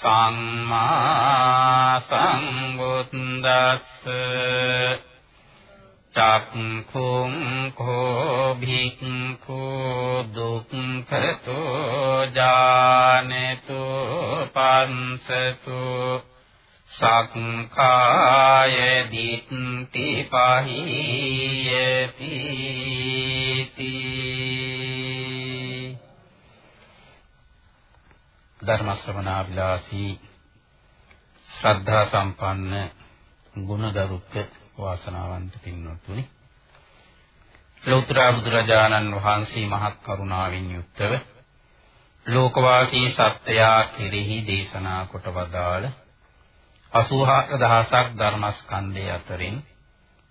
සම්මා සම්බුද්දස්ස චක්ඛුං කෝ භික්ඛු දුක්ඛතෝ ජානතු පංසතු සක්ඛාය දිට්ඨි පහියති ධර්ම ශ්‍රවණාභිලාෂී ශ්‍රද්ධා සම්පන්න ගුණගරුක වාසනාවන්ත පින්වත්නි. ලෝතර බුදුරජාණන් වහන්සේ මහත් කරුණාවෙන් යුක්තව ලෝකවාසී සත්‍යයා කෙරෙහි දේශනා කොට වදාළ 84000ක් ධර්මස්කන්ධය අතරින්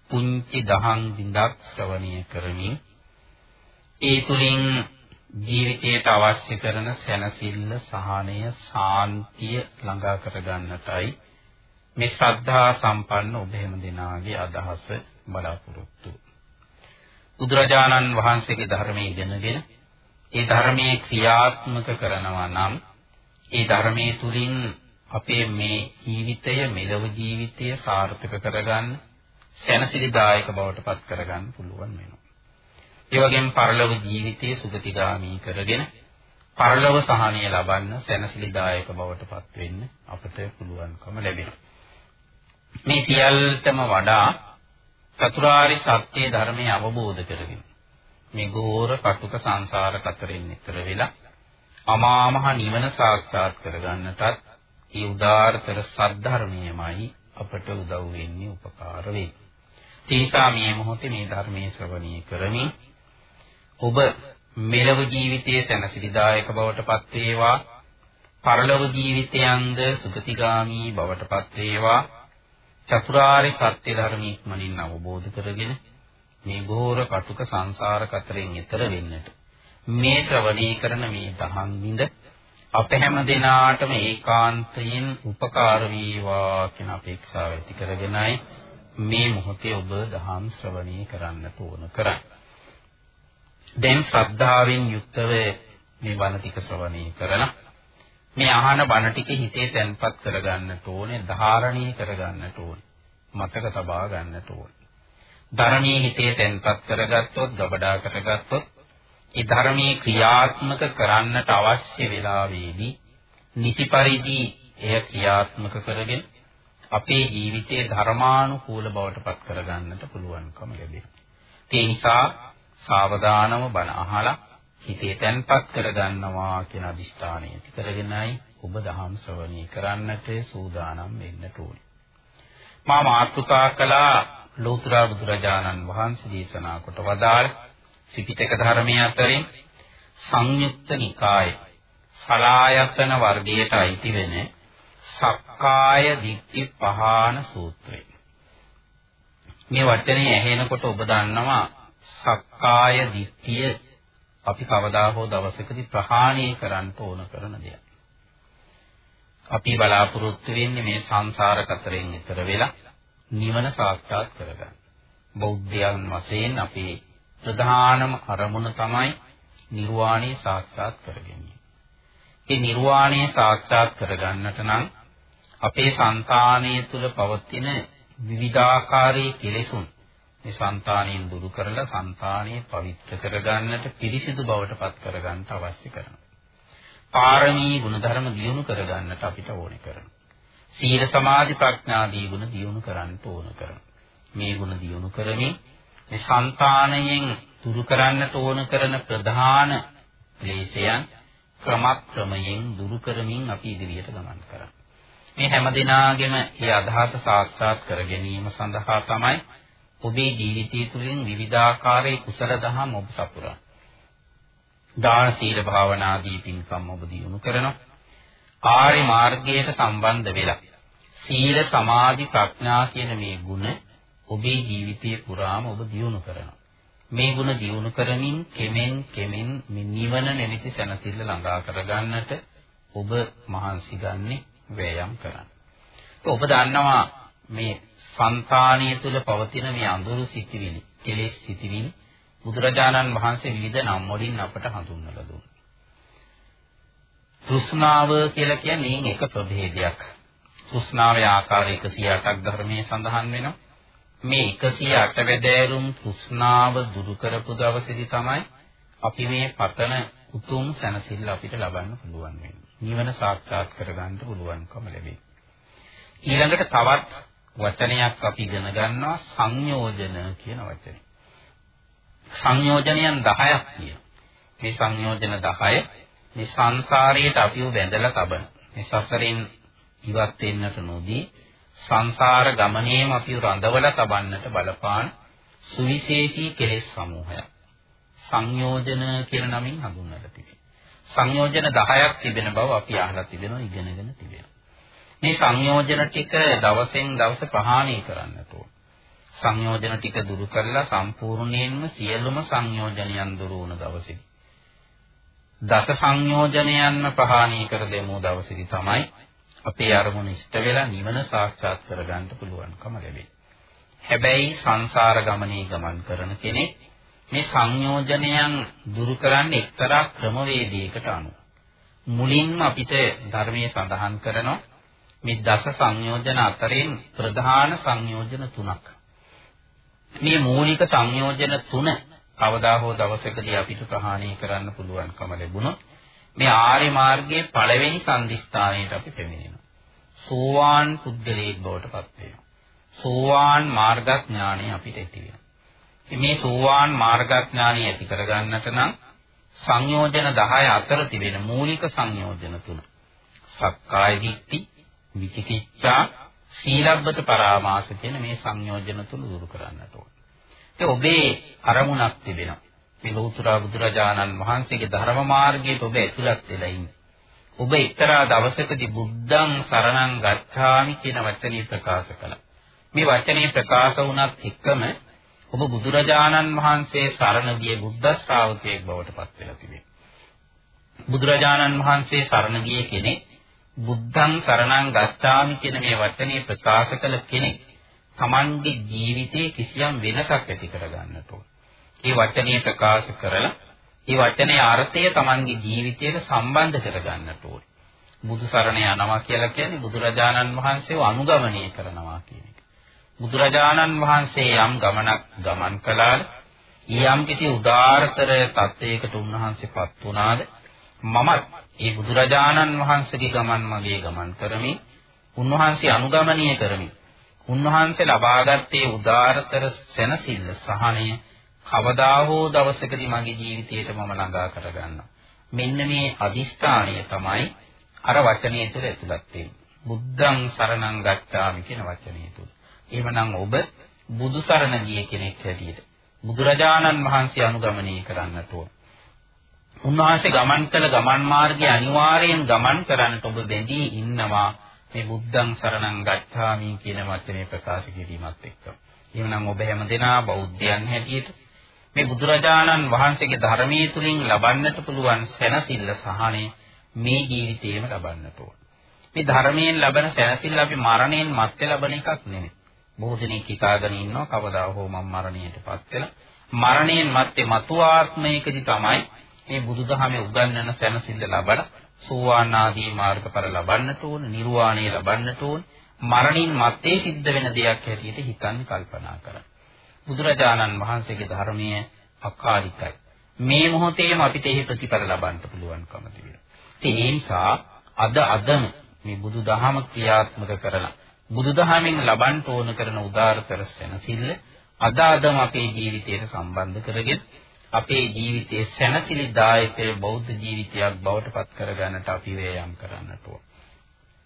පුංචි දහම් බිඳක් ශ්‍රවණය කරමින් ඒ තුලින් ජීවිතයට අවශ්‍ය කරන සැනසෙල්ල සහනය සාන්තිය ළඟා කරගන්නටයි මේ ශ්‍රද්ධා සම්පන්න ඔබ හැම දිනාගේ අදහස බලාපොරොත්තු. බුදුරජාණන් වහන්සේගේ ධර්මයේ ඉගෙනගෙන ඒ ධර්මයේ ක්‍රියාත්මක කරනවා නම් ඒ ධර්මයේ තුලින් අපේ මේ ජීවිතය මෙලව ජීවිතය සාර්ථක කරගන්න සැනසිලිදායක බවට පත් කරගන්න පුළුවන් වෙනවා. ඒ වගේම පරලොව ජීවිතයේ සුගතිගාමී කරගෙන පරලොව සහනය ලබන්න සැනසෙලිදායක බවට පත් වෙන්න අපට පුළුවන්කම ලැබෙනවා. මේ සියල්ලටම වඩා චතුරාරි සත්‍ය ධර්මයේ අවබෝධ කරගෙන මේ ගෝර කටුක සංසාර කතරෙන් ඈතර වෙලා අමා මහ නිවන සාක්ෂාත් කරගන්නටත් ඒ උදාාරතර සද්ධර්මයමයි අපට උදව් වෙන්නේ උපකාර වෙන්නේ. තීසා මේ මොහොතේ මේ ධර්මයේ ශ්‍රවණය කරමින් ඔබ මෙලව ජීවිතයේ සැනසෙලිදායක බවට පත් වේවා. පරලොව ජීවිතයන්ද සුගතිගාමි බවට පත් වේවා. චතුරාර්ය සත්‍ය ධර්ම ඉක්මනින් අවබෝධ කරගෙන මේ ගෝර කටුක සංසාර කතරෙන් එතර වෙන්නට. මේ ශ්‍රවණී කරන මේ දහම් විඳ අප හැම දිනාටම ඒකාන්තයෙන් උපකාර වේවා කියන අපේක්ෂාව ඇති කරගෙනයි මේ මොහොතේ ඔබ දහම් ශ්‍රවණී කරන්නට ඕන කරන්නේ. දැන් ශ්‍රද්ධාවෙන් යුක්තව මේ බණ ටික ශ්‍රවණය කරලා මේ අහන බණ ටික හිතේ තැන්පත් කරගන්නට ඕනේ, ධාරණීය කරගන්නට ඕනේ, මතක තබා ගන්නට ඕනේ. ධර්මයේ හිතේ තැන්පත් කරගත්තොත්, ගබඩා කරගත්තොත්, ඒ ධර්මයේ ක්‍රියාත්මක කරන්නට අවශ්‍ය වෙලාවේදී නිසි පරිදි එය ක්‍රියාත්මක කරගෙන අපේ ජීවිතයේ ධර්මානුකූල බවට පත් කරගන්නට පුළුවන්කම ලැබෙනවා. ඒ නිසා සාවධානව බණ අහලා හිතේ තැන්පත් කරගන්නවා කියන අදිෂ්ඨානය ඇති කරගෙනයි ඔබ දහම් ශ්‍රවණී කරන්නට සූදානම් වෙන්නට ඕනේ. මා මාතෘකා කළා ලෝතර බුදුරජාණන් වහන්සේ දේශනා කොට වදාළ ත්‍රිපිටක ධර්මයේ අතරින් සංයුක්ත නිකාය සලායතන වර්ගයට අයිති වෙන සක්කාය දිට්ඨි පහාන සූත්‍රය. මේ වචනේ ඇහෙනකොට ඔබ දන්නවා සක්කාය දිට්ඨිය අපි කවදා හෝ දවසකදී ප්‍රහාණය කරන්න ඕන කරන දෙයක්. අපි බලාපොරොත්තු වෙන්නේ මේ සංසාර කතරෙන් ඈතර වෙලා නිවන සාක්ෂාත් කරගන්න. බෞද්ධයන් වශයෙන් අපේ ප්‍රධානම අරමුණ තමයි නිර්වාණය සාක්ෂාත් කර ගැනීම. ඒ නිර්වාණය සාක්ෂාත් කරගන්නට නම් අපේ సంతානය තුළ පවතින විවිධාකාරයේ කෙලෙසුන් මේ సంతාණයෙන් දුරු කරලා సంతාණය පවිත්‍ර කරගන්නට පිරිසිදු බවට පත් කරගන්න අවශ්‍ය කරනවා. පාරමී ගුණධර්ම දියුණු කරගන්නට අපිට ඕනේ කරනවා. සීල සමාධි ප්‍රඥාදී ගුණ දියුණු කරන්න ඕන කරනවා. මේ ගුණ දියුණු කරමින් මේ సంతාණයෙන් දුරු කරන්නට ඕන කරන ප්‍රධාන ක්ලේශයන් ක්‍රමක්‍රමයෙන් දුරු කරමින් අපි ඉදිරියට ගමන් කරනවා. මේ හැම දිනාගෙම ඒ අදහස සාක්ෂාත් කර ගැනීම සඳහා තමයි ඔබේ ජීවිතය තුළින් විවිධාකාරයේ කුසල දහම් ඔබ සපුරා. දාන සීල භාවනාදී පින්කම් ඔබ දියුණු කරනවා. ආර්ය මාර්ගයට සම්බන්ධ වෙලා සීල සමාධි ප්‍රඥා කියන මේ ගුණ ඔබේ ජීවිතයේ පුරාම ඔබ දියුණු කරනවා. මේ ගුණ දියුණු කරමින් කෙමෙන් කෙමෙන් මේ නිවන නැමැති සැනසෙල්ල ළඟා කරගන්නට ඔබ මහන්සි ගන්නේ වෑයම් කරන්න. ඔබ දන්නවා මේ సంతානිය තුල පවතින මේ අඳුරු සිටිවිලි, කෙලෙස් සිටිවිලි බුදුරජාණන් වහන්සේ විවිධ නම් වලින් අපට හඳුන්වලා දුන්නා. තෘෂ්ණාව කියලා කියන්නේ එක ප්‍රභේදයක්. තෘෂ්ණාවේ ආකාර 108ක් ධර්මයේ සඳහන් වෙනවා. මේ 108 වැදෑරුම් තෘෂ්ණාව දුරු කරපු දවසේදී තමයි අපි මේ පතන උතුම් සැනසෙල්ල අපිට ලබන්න පුළුවන් වෙන්නේ. නිවන සාක්ෂාත් කරගන්න පුළුවන්කම ලැබෙයි. ඊළඟට තවත් වචනයක් අපි ඉගෙන ගන්නවා සංයෝජන කියන වචනේ. සංයෝජනයන් 10ක් තියෙනවා. මේ සංයෝජන 10 මේ සංසාරයට අපිව බැඳලා තබන. මේ සසරෙන් ඉවත් වෙන්නට නොදී සංසාර ගමනේම අපිව රඳවලා තබන්නට බලපාන සුවිශේෂී කෙලෙස් සමූහයක්. සංයෝජන කියන නමින් හඳුන්වලා තිබෙනවා. සංයෝජන 10ක් තිබෙන බව අපි අහලා තිබෙනවා ඉගෙනගෙන තිබෙනවා. මේ සංයෝජන ටික දවසෙන් දවස ප්‍රහාණය කරන්නට ඕන. සංයෝජන ටික දුරු කරලා සම්පූර්ණයෙන්ම සියලුම සංයෝජනයන් දුරු වුණ දවසේදී දස සංයෝජනයන්ම ප්‍රහාණය කර දෙමු දවසේදී තමයි අපේ අරමුණ ඉෂ්ට වෙලා නිවන සාක්ෂාත් කරගන්න පුළුවන්කම ලැබෙන්නේ. හැබැයි සංසාර ගමනේ ගමන් කරන කෙනෙක් මේ සංයෝජනයන් දුරු කරන්නේ එක්තරා ක්‍රමවේදයකට අනුව. මුලින්ම අපිට ධර්මයේ සඳහන් කරනවා මේ දස සංයෝජන අතරින් ප්‍රධාන සංයෝජන තුනක්. මේ මූලික සංයෝජන තුන කවදා හෝ දවසකදී අපිට ප්‍රහාණය කරන්න පුළුවන්කම ලැබුණොත් මේ ආර්ය මාර්ගයේ පළවෙනි සම්දිස්ථානයට අපි පැමිණෙනවා. සෝවාන් පුද්ගලයෙක් බවට පත් වෙනවා. සෝවාන් මාර්ගඥානය අපිට ඇති වෙනවා. මේ සෝවාන් මාර්ගඥානය ඇති කරගන්නට නම් සංයෝජන 10 අතර තිබෙන මූලික සංයෝජන තුන. සක්කාය දිට්ඨි, විචිකිච්ඡා, සීලබ්බත පරාමාස කියන මේ සංයෝජන තුන දුරු කරන්නට ඕන. ඒ ඔබේ අරමුණක් තිබෙනවා. මේ ලෞතර බුදුරජාණන් වහන්සේගේ ධර්ම මාර්ගයට ඔබ ඇතුළත් වෙලා ඉන්නේ. ඔබ එක්තරා දවසකදී බුද්ධං සරණං ගච්ඡාමි කියන වචනේ ප්‍රකාශ කළා. මේ වචනේ ප්‍රකාශ වුණත් එක්කම ඔබ බුදුරජාණන් වහන්සේ සරණ ගිය බුද්ධ ශ්‍රාවකයෙක් බවට පත් වෙලා තිබේ. බුදුරජාණන් වහන්සේ සරණ ගිය කෙනෙක් බුද්ධං සරණං ගච්ඡාමි කියන මේ වචනේ ප්‍රකාශ කළ කෙනෙක් Tamange ජීවිතයේ කිසියම් වෙනසක් ඇති කරගන්නට ඕන. ඒ වචනේ ප්‍රකාශ කරලා ඒ වචනේ අර්ථය Tamange ජීවිතයට සම්බන්ධ කරගන්නට ඕන. බුදු සරණ යනවා කියලා කියන්නේ බුදුරජාණන් වහන්සේව අනුගමනය කරනවා කියන එක. බුදුරජාණන් වහන්සේ යම් ගමනක් ගමන් කළාද යම් කිසි උදාාරතර තත්වයකට උන්වහන්සේපත් වුණාද මමත් ඒ බුදුරජාණන් වහන්සේගේ ගමන් මගේ ගමන් කරමින් උන්වහන්සේ අනුගමනය කරමින් උන්වහන්සේ ලබාගත්තේ උදාාරතර සැනසෙල්ල සහනය කවදා හෝ දවසකදී මගේ ජීවිතයට මම ළඟා කරගන්නවා. මෙන්න මේ අදිෂ්ඨානය තමයි අර වචනය තුළ ඇතුළත් වෙන්නේ. බුද්ධං සරණං ගච්ඡාමි කියන වචනය තුළ. එහෙමනම් ඔබ බුදු සරණ ගිය කෙනෙක් හැටියට බුදුරජාණන් වහන්සේ අනුගමනය කරන්නට ඕන. උන්වහන්සේ ගමන් කළ ගමන් මාර්ගයේ අනිවාර්යෙන් ගමන් කරන්නට ඔබ බැඳී ඉන්නවා මේ බුද්ධං සරණං ගච්ඡාමි කියන වචනේ ප්‍රකාශ කිරීමත් එක්ක. එහෙමනම් ඔබ හැමදෙනා බෞද්ධයන් හැටියට මේ බුදුරජාණන් වහන්සේගේ ධර්මයේ තුලින් ලබන්නට පුළුවන් සැනසෙල්ල සහනය මේ ජීවිතේම ලබන්නට ඕන. මේ ධර්මයෙන් ලබන සැනසෙල්ල අපි මරණයෙන් මත්තේ ලබන එකක් නෙමෙයි. බොහෝ දෙනෙක් හිතාගෙන ඉන්නවා කවදා හෝ මම මරණයටපත් වෙලා මරණයෙන් මත්තේ මතු ආත්මයකදී තමයි මේ බුදුදහමේ උගන්වන සැනසෙල්ල ලබන සෝවාන් ආදී මාර්ගඵල ලබන්නට ඕන නිර්වාණය ලබන්නට ඕන මරණින් මත්තේ සිද්ධ වෙන දෙයක් හැටියට හිතන්න කල්පනා කරන්න. බුදුරජාණන් වහන්සේගේ ධර්මයේ අකාලිකයි. මේ මොහොතේම අපිට එහි ප්‍රතිඵල ලබන්න පුළුවන්කම තිබෙනවා. ඒ නිසා අද අදම මේ බුදුදහම ක්‍රියාත්මක කරලා බුදුදහමෙන් ලබන්න ඕන කරන උදාාරතර සැනසෙල්ල අද අදම අපේ ජීවිතයට සම්බන්ධ කරගෙන අපේ ජීවිතයේ සැනසෙලිදායක බෞද්ධ ජීවිතයක් බවට පත් කරගන්නට අපි වෑයම් කරන්නට ඕන.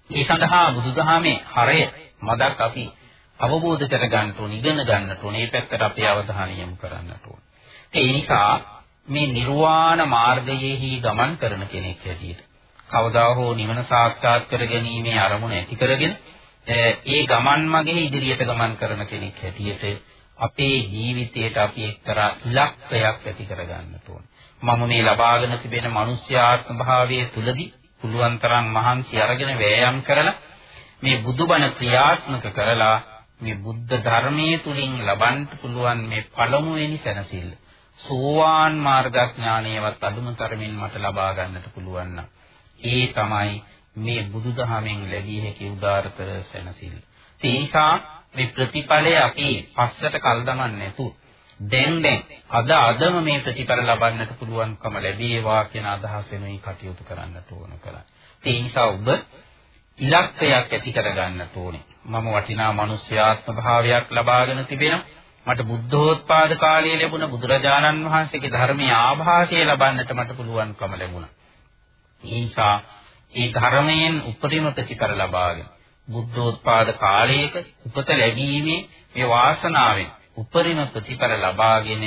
ඒ සඳහා බුදුදහමේ හරය මදක් අපි අවබෝධ කර ගන්නට ඕන, ඉගෙන ගන්නට ඕන. මේ පැත්තට අපේ අවධානය යොමු කරන්නට ඕන. ඒ නිසා මේ නිර්වාණ මාර්ගයේහි ගමන් කරන කෙනෙක් හැටියට කවදා හෝ නිවන සාක්ෂාත් කර ගැනීමේ අරමුණ ඇති කරගෙන ඒ ගමන් මගේ ඉදිරියට ගමන් කරන කෙනෙක් හැටියට අපේ ජීවිතයට අපි එක්තරා ඉලක්කයක් ඇති කරගන්නට ඕන. මම මේ ලබාගෙන තිබෙන මිනිස්යාත්ම භාවයේ තුලදී පුළුවන් තරම් මහන්සි අරගෙන වෑයම් කරලා මේ බුදුබණ ක්‍රියාත්මක කරලා මේ බුද්ධ ධර්මයේ තුලින් ලබන්න පුළුවන් මේ පළමුවෙනි සැනසෙල්ල. සෝවාන් මාර්ගඥානයවත් අදුම තරමින් මට ලබා ගන්නට පුළුවන් නම් ඒ තමයි මේ බුදුදහමෙන් ලැබිය හැකි උදාාරතර සැනසෙල්ල. ඒ නිසා මේ ප්‍රතිඵලය අපි පස්සට කල් දමන්නේ නැතු දැන් දැන් අද අදම මේ ප්‍රතිඵල ලබන්නට පුළුවන්කම ලැබේවා කියන අදහසෙනුයි කටයුතු කරන්නට ඕන කරන්නේ. ඒ නිසා ඔබ ඉලක්කයක් ඇති කරගන්නට ඕනේ. මම වටිනා මිනිස්යාත්ම භාවයක් ලබාගෙන තිබෙනවා. මට බුද්ධෝත්පාද කාලයේ ලැබුණ බුදුරජාණන් වහන්සේගේ ධර්මයේ ආభాෂය ලබන්නට මට පුළුවන්කම ලැබුණා. ඒ නිසා ඒ ධර්මයෙන් උපරිම ප්‍රතිඵල ලබාගෙන බුද්ධෝත්පාද කාලයක උපත ලැබීමේ මේ වාසනාවෙන් උපරිම ප්‍රතිඵල ලබාගෙන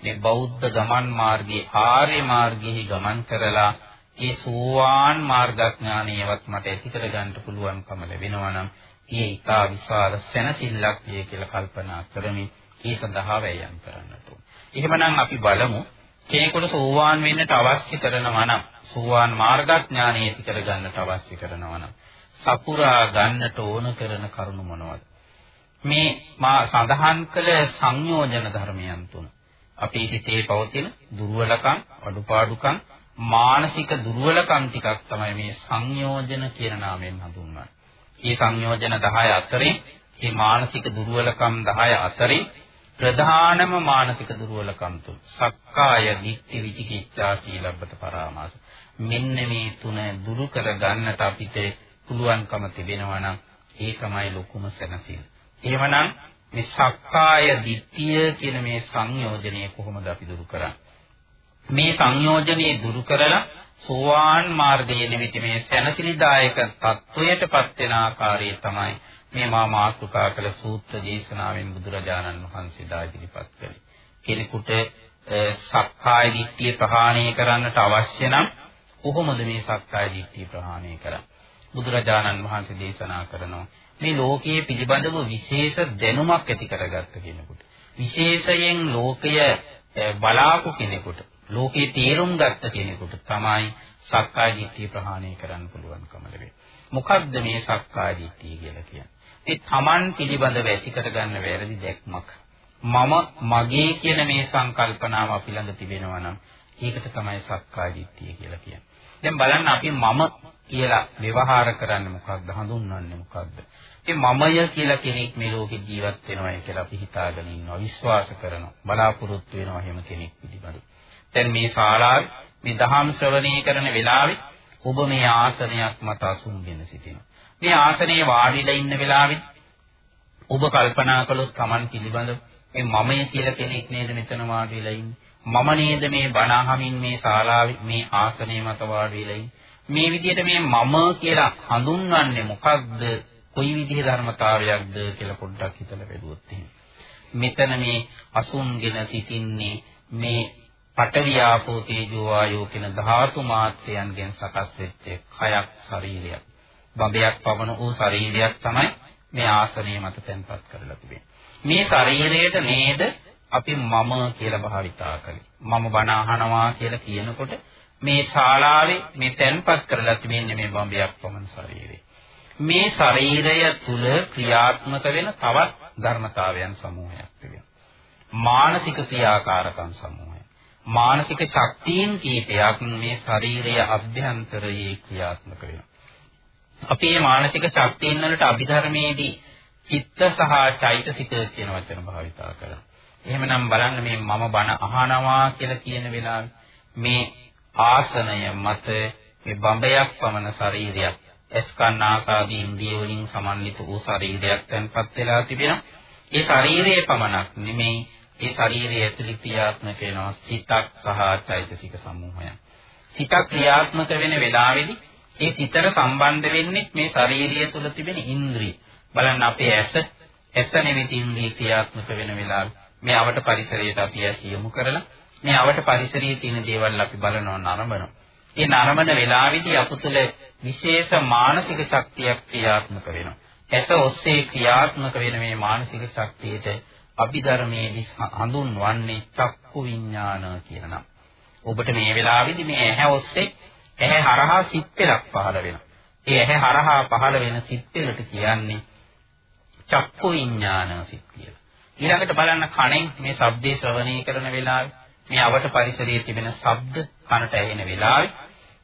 මේ බෞද්ධ ගමන් මාර්ගයේ ආර්ය මාර්ගයේ ගමන් කරලා ඒ සෝවාන් මාර්ගඥානියවත් මට ඇති කර ගන්න පුළුවන්කම ලැබෙනවා නම් ඒ ඊටා විශාල සැනසෙල්ලක් වේ කියලා කල්පනා කරමින් ඒ සඳහා වෑයම් කරන්නට ඕන. එහෙමනම් අපි බලමු කෙනෙකුට සෝවාන් වෙන්නට අවශ්‍ය කරනවා නම් සෝවාන් මාර්ගඥානය ඇති කර ගන්නට අවශ්‍ය කරනවා නම් සපුරා ගන්නට ඕන කරන කරුණු මොනවද? මේ මා සඳහන් කළ සංයෝජන ධර්මයන් තුන. අපේ හිතේ පවතින දුර්වලකම්, අඩුපාඩුකම්, මානසික දුර්වලකම් ටිකක් තමයි මේ සංයෝජන කියන නාමයෙන් හඳුන්වන්නේ. මේ සංයෝජන 10 අතරේ මේ මානසික දුර්වලකම් 10 අතරේ ප්‍රධානම මානසික දුර්වලකම් තුන සක්කාය දිට්ඨි විචිකිච්ඡා සීලබ්බත පරාමාස මෙන්න මේ තුන දුරු කර ගන්නට අපිට පුළුවන්කම තිබෙනවා නම් ඒ තමයි ලොකුම සැනසීම. එහෙමනම් මේ සක්කාය දිට්ඨිය කියන මේ සංයෝජනය කොහොමද අපි දුරු කරන්නේ? මේ සංයෝජනේ දුරු කරලා සෝවාන් මාර්ගයේ නිමිති මේ සැනසිලිදායක තත්වයටපත් වෙන ආකාරය තමයි මේ මා මාතෘකා කළ සූත්‍ර දේශනාවෙන් බුදුරජාණන් වහන්සේ දා ඉදිරිපත් කළේ. කෙනෙකුට සක්කාය දිට්ඨිය ප්‍රහාණය කරන්නට අවශ්‍ය නම් කොහොමද මේ සක්කාය දිට්ඨිය ප්‍රහාණය කරන්නේ? බුදුරජාණන් වහන්සේ දේශනා කරනවා මේ ලෝකයේ පිළිබඳව විශේෂ දැනුමක් ඇති කරගත්ත කෙනෙකුට විශේෂයෙන් ලෝකය බලාපු කෙනෙකුට ලෝකේ තේරුම් ගත්ත කෙනෙකුට තමයි සක්කාය දිට්ඨිය ප්‍රහාණය කරන්න පුළුවන්කම ලැබෙන්නේ. මොකක්ද මේ සක්කාය දිට්ඨිය කියලා කියන්නේ? ඒ Taman පිළිබඳව ඇති කරගන්න වැරදි දැක්මක්. මම මගේ කියන මේ සංකල්පනාව අපි ළඟ තිබෙනවා නම් ඒකට තමයි සක්කාය දිට්ඨිය කියලා කියන්නේ. දැන් බලන්න අපි මම කියලා ව්‍යවහාර කරන්නේ මොකක්ද හඳුන්වන්නේ මොකක්ද? ඒ මමය කියලා කෙනෙක් මේ ලෝකේ ජීවත් වෙනවා කියලා අපි හිතාගෙන ඉන්නවා විශ්වාස කරනවා බලාපොරොත්තු වෙනවා එහෙම කෙනෙක් පිළිබඳව. දැන් මේ ශාලාවේ මේ දහම් ශ්‍රවණය කරන වෙලාවේ ඔබ මේ ආසනයක් මත අසුන්ගෙන සිටිනවා. මේ ආසනයේ වාඩිලා ඉන්න වෙලාවෙත් ඔබ කල්පනා කළොත් Taman පිළිබඳව මේ මමය කියලා කෙනෙක් නේද මෙතන වාඩි වෙලා ඉන්නේ. මම නේද මේ බණ අහමින් මේ ශාලාවේ මේ ආසනයේ මත වාඩි වෙලා ඉන්නේ. මේ විදිහට මේ මම කියලා හඳුන්වන්නේ මොකක්ද? කොයි විදිහේ ධර්මතාවයක්ද කියලා පොඩ්ඩක් හිතලා බැලුවොත් එහෙනම්. මෙතන මේ අසුන්ගෙන සිටින්නේ මේ පඨවි ආපෝ තේජෝ වායෝ කියන ධාතු මාත්‍රයන්ගෙන් සකස් වෙච්ච කයක් ශරීරයක්. බඹයක් පවන වූ ශරීරයක් තමයි මේ ආසනය මත තැන්පත් කරලා තිබෙන්නේ. මේ ශරීරයට නේද අපි මම කියලා භාවිතා කළේ. මම බණ අහනවා කියලා කියනකොට මේ ශාලාවේ මේ තැන්පත් කරලා තිබෙන්නේ මේ බඹයක් පවන ශරීරය. මේ ශරීරය තුල ක්‍රියාත්මක වෙන තවත් ධර්මතාවයන් සමූහයක් තිබෙනවා. මානසික ක්‍රියාකාරකම් සමූහය. මානසික ශක්තියින් කීපයක් මේ ශරීරයේ අභ්‍යන්තරයේ ක්‍රියාත්මක වෙනවා. අපේ මානසික ශක්තියින් වලට අභිධර්මයේදී චිත්ත සහ චෛතසික කියන වචන භාවිතා කරනවා. එහෙමනම් බලන්න මේ මම බණ අහනවා කියලා කියන වෙලාවේ මේ ආසනය මත මේ බඹයක් පමණ ශරීරයක් එස්කන්නාසාදී ඉන්ද්‍රිය වලින් සමන්විත වූ ශරීරයක් තැන්පත් වෙලා තිබෙනවා. ඒ ශරීරයේ පමණක් නෙමෙයි ඒ ශරීරයේ ඇතුළේ ක්‍රියාත්මක වෙනවා සිතක් සහ චෛතසික සමූහයක්. සිතක් ක්‍රියාත්මක වෙන වෙලාවේදී ඒ සිතට සම්බන්ධ වෙන්නේ මේ ශාරීරිය තුල තිබෙන ඉන්ද්‍රිය. බලන්න අපේ ඇස ඇස නෙමෙති ඉන්ද්‍රිය ක්‍රියාත්මක වෙන වෙලාවේ මේ අවට පරිසරයට අපි ඇස් යොමු කරලා මේ අවට පරිසරයේ තියෙන දේවල් අපි බලනවා නරඹනවා. ඒ නරඹන වෙලාවේදී අප තුළ විශේෂ මානසික ශක්තියක් ක්‍රියාත්මක වෙනවා. ඇස ඔස්සේ ක්‍රියාත්මක වෙන මේ මානසික ශක්තියට අභිධර්මයේදී හඳුන්වන්නේ චක්කු විඥාන කියන නම. ඔබට මේ වෙලාවේදී මේ ඇහැ ඔස්සේ ඇහැ හරහා සිත් පෙළක් පහළ වෙනවා. ඒ ඇහැ හරහා පහළ වෙන සිත් පෙළට කියන්නේ චක්කු විඥාන සිත් කියලා. ඊළඟට බලන්න කණෙන් මේ ශබ්දේ ශ්‍රවණය කරන වෙලාවේ මේ අවට පරිසරයේ තිබෙන ශබ්ද කනට ඇහෙන වෙලාවේ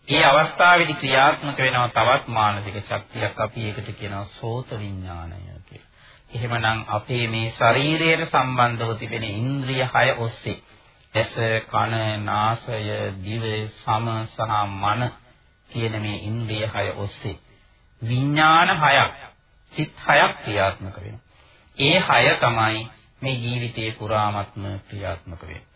ඒ අවස්ථාවේදී ක්‍රියාත්මක වෙනවා තවත් මානසික ශක්තියක් අපි ඒකට කියනවා සෝත විඥානය කියලා. එහෙමනම් අපේ මේ ශරීරයට සම්බන්ධව තිබෙන ඉන්ද්‍රිය හය ඔස්සේ ඇස, කන, නාසය, දිව, සම සහ මන කියන මේ ඉන්ද්‍රිය හය ඔස්සේ විඥාන හයක්, සිත් හයක් ක්‍රියාත්මක වෙනවා. ඒ හය තමයි මේ ජීවිතේ පුරාමත්ම ක්‍රියාත්මක වෙන්නේ.